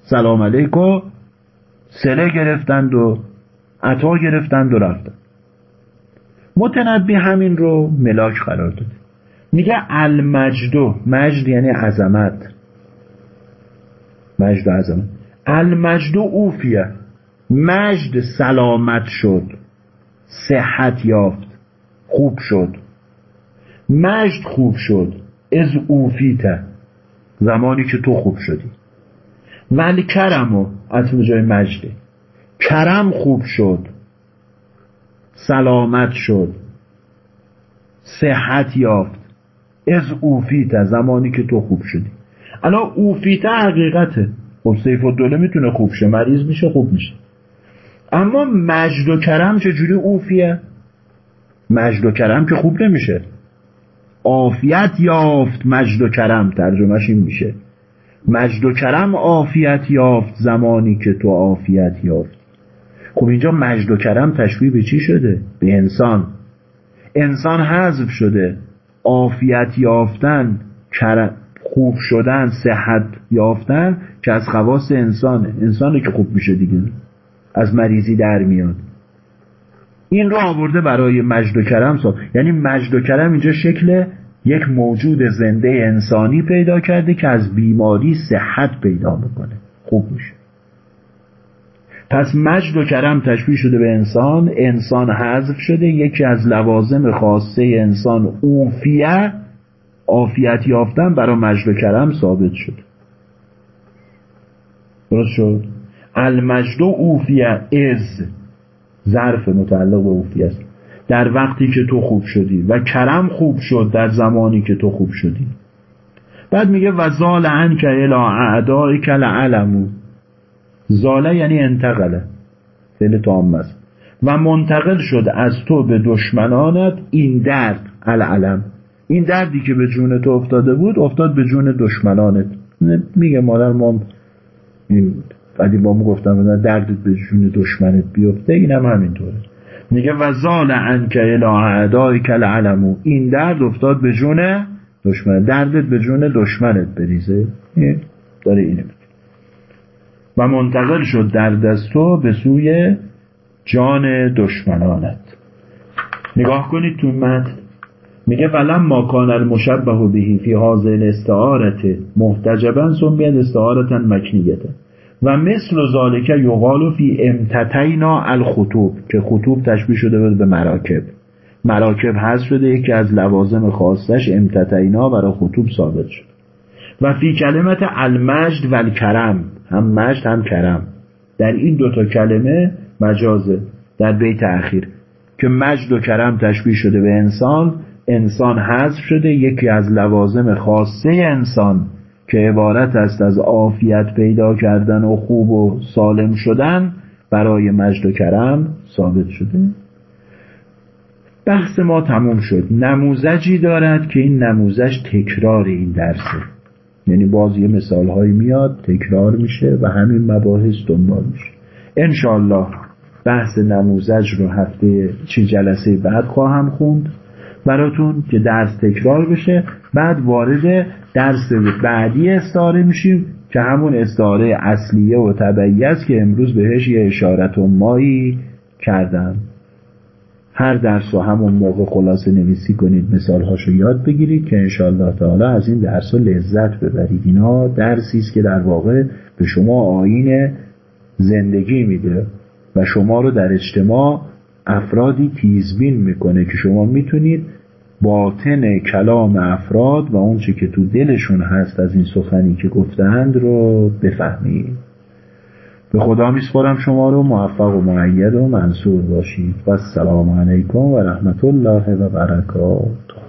سلام علیکم سله گرفتند و عطا گرفتند و رفتن. متنبی همین رو ملاک قرار داده. میگه المجدو مجد یعنی عظمت. مجد و عظمت. المجدو اوفیه. مجد سلامت شد. صحت یافت. خوب شد. مجد خوب شد. از اوفیته زمانی که تو خوب شدی. ولی کرمو از جای مجده. کرم خوب شد. سلامت شد. صحت یافت. از اوفیته زمانی که تو خوب شدی. الان اوفیته حقیقته. خب سیف الدوله می‌تونه خوب شه مریض میشه خوب میشه. اما مجد و کرم چجوری اوفیه؟ مجد و کرم که خوب نمیشه. عافیت یافت مجد و کرم. ترجمهش این میشه. مجد و کرم عافیت یافت زمانی که تو عافیت یافت. خب اینجا مجد و کرم تشبیه به چی شده؟ به انسان. انسان حذف شده. عافیت یافتن خوب شدن صحت یافتن که از خواص انسانه. انسانه که خوب میشه دیگه. از مریضی در میاد. این رو آورده برای مجد و کرم سا. یعنی مجد و کرم اینجا شکل یک موجود زنده انسانی پیدا کرده که از بیماری صحت پیدا می‌کنه خوب میشه. پس مجد و کرم تشبیه شده به انسان. انسان حذف شده. یکی از لوازم خاصه انسان اوفیه عافیت یافتن برای مجد و کرم ثابت شد درست شد؟ المجد اوفیه از. ظرف متعلق به اوفیه است. در وقتی که تو خوب شدی و کرم خوب شد در زمانی که تو خوب شدی. بعد میگه و زال عنک الی اعدائک لعلمو زاله یعنی انتقله فعل تام است. و منتقل شد از تو به دشمنانت این درد العلم. این دردی که به جون تو افتاده بود افتاد به جون دشمنانت. میگه مادر ما این با ما گفتم دردت به جون دشمنت بیفته اینم هم همینطوره. میگه و زال انک کل علمو این درد افتاد به جون دشمن دردت به جون دشمنت بریزه. داره اینه. و منتقل شد درد از تو به سوی جان دشمنانت. نگاه کنید تو متن. میگه ولم ما کان المشبه بهی فی هذه الاستعارت محتجبا سمیت استعارتا مکنیته و مثل ذالک یقال فی امتتینا الخطوب که خطوب تشبیه شده به مراکب. مراکب هست شده یکی از لوازم خاصش امتتینا برای خطوب ثابت شد. و فی کلمت المجد و الکرم هم مجد هم کرم. در این دوتا کلمه مجازه در بیت اخیر که مجد و کرم تشبیه شده به انسان. انسان حذف شده یکی از لوازم خاصه انسان. که عبارت است از عافیت پیدا کردن و خوب و سالم شدن برای مجد و کرم ثابت شده. بحث ما تموم شد. نموزجی دارد که این نموزج تکرار این درسه. یعنی باز یه مثال هایی میاد تکرار میشه و همین مباحث دنبال میشه. انشالله بحث نموزج رو هفته چی جلسه بعد خواهم خوند براتون که درس تکرار بشه. بعد وارد درس بعدی استعاره میشیم که همون استعاره اصلیه و طبعی است که امروز بهش یه اشارت و مایی کردم. هر درس رو همون موقع خلاصه نویسی کنید مثالهاش رو یاد بگیرید که انشاءالله تعالی از این درس لذت ببرید. اینا درسی است که در واقع به شما آین زندگی میده و شما رو در اجتماع افرادی تیزبین می‌کنه که شما می‌تونید باطن کلام افراد و اونچه که تو دلشون هست از این سخنی که گفتند رو بفهمید به خدا میسپارم شما رو موفق و معید و منصور باشید. و السلام علیکم و رحمت الله و برکاته.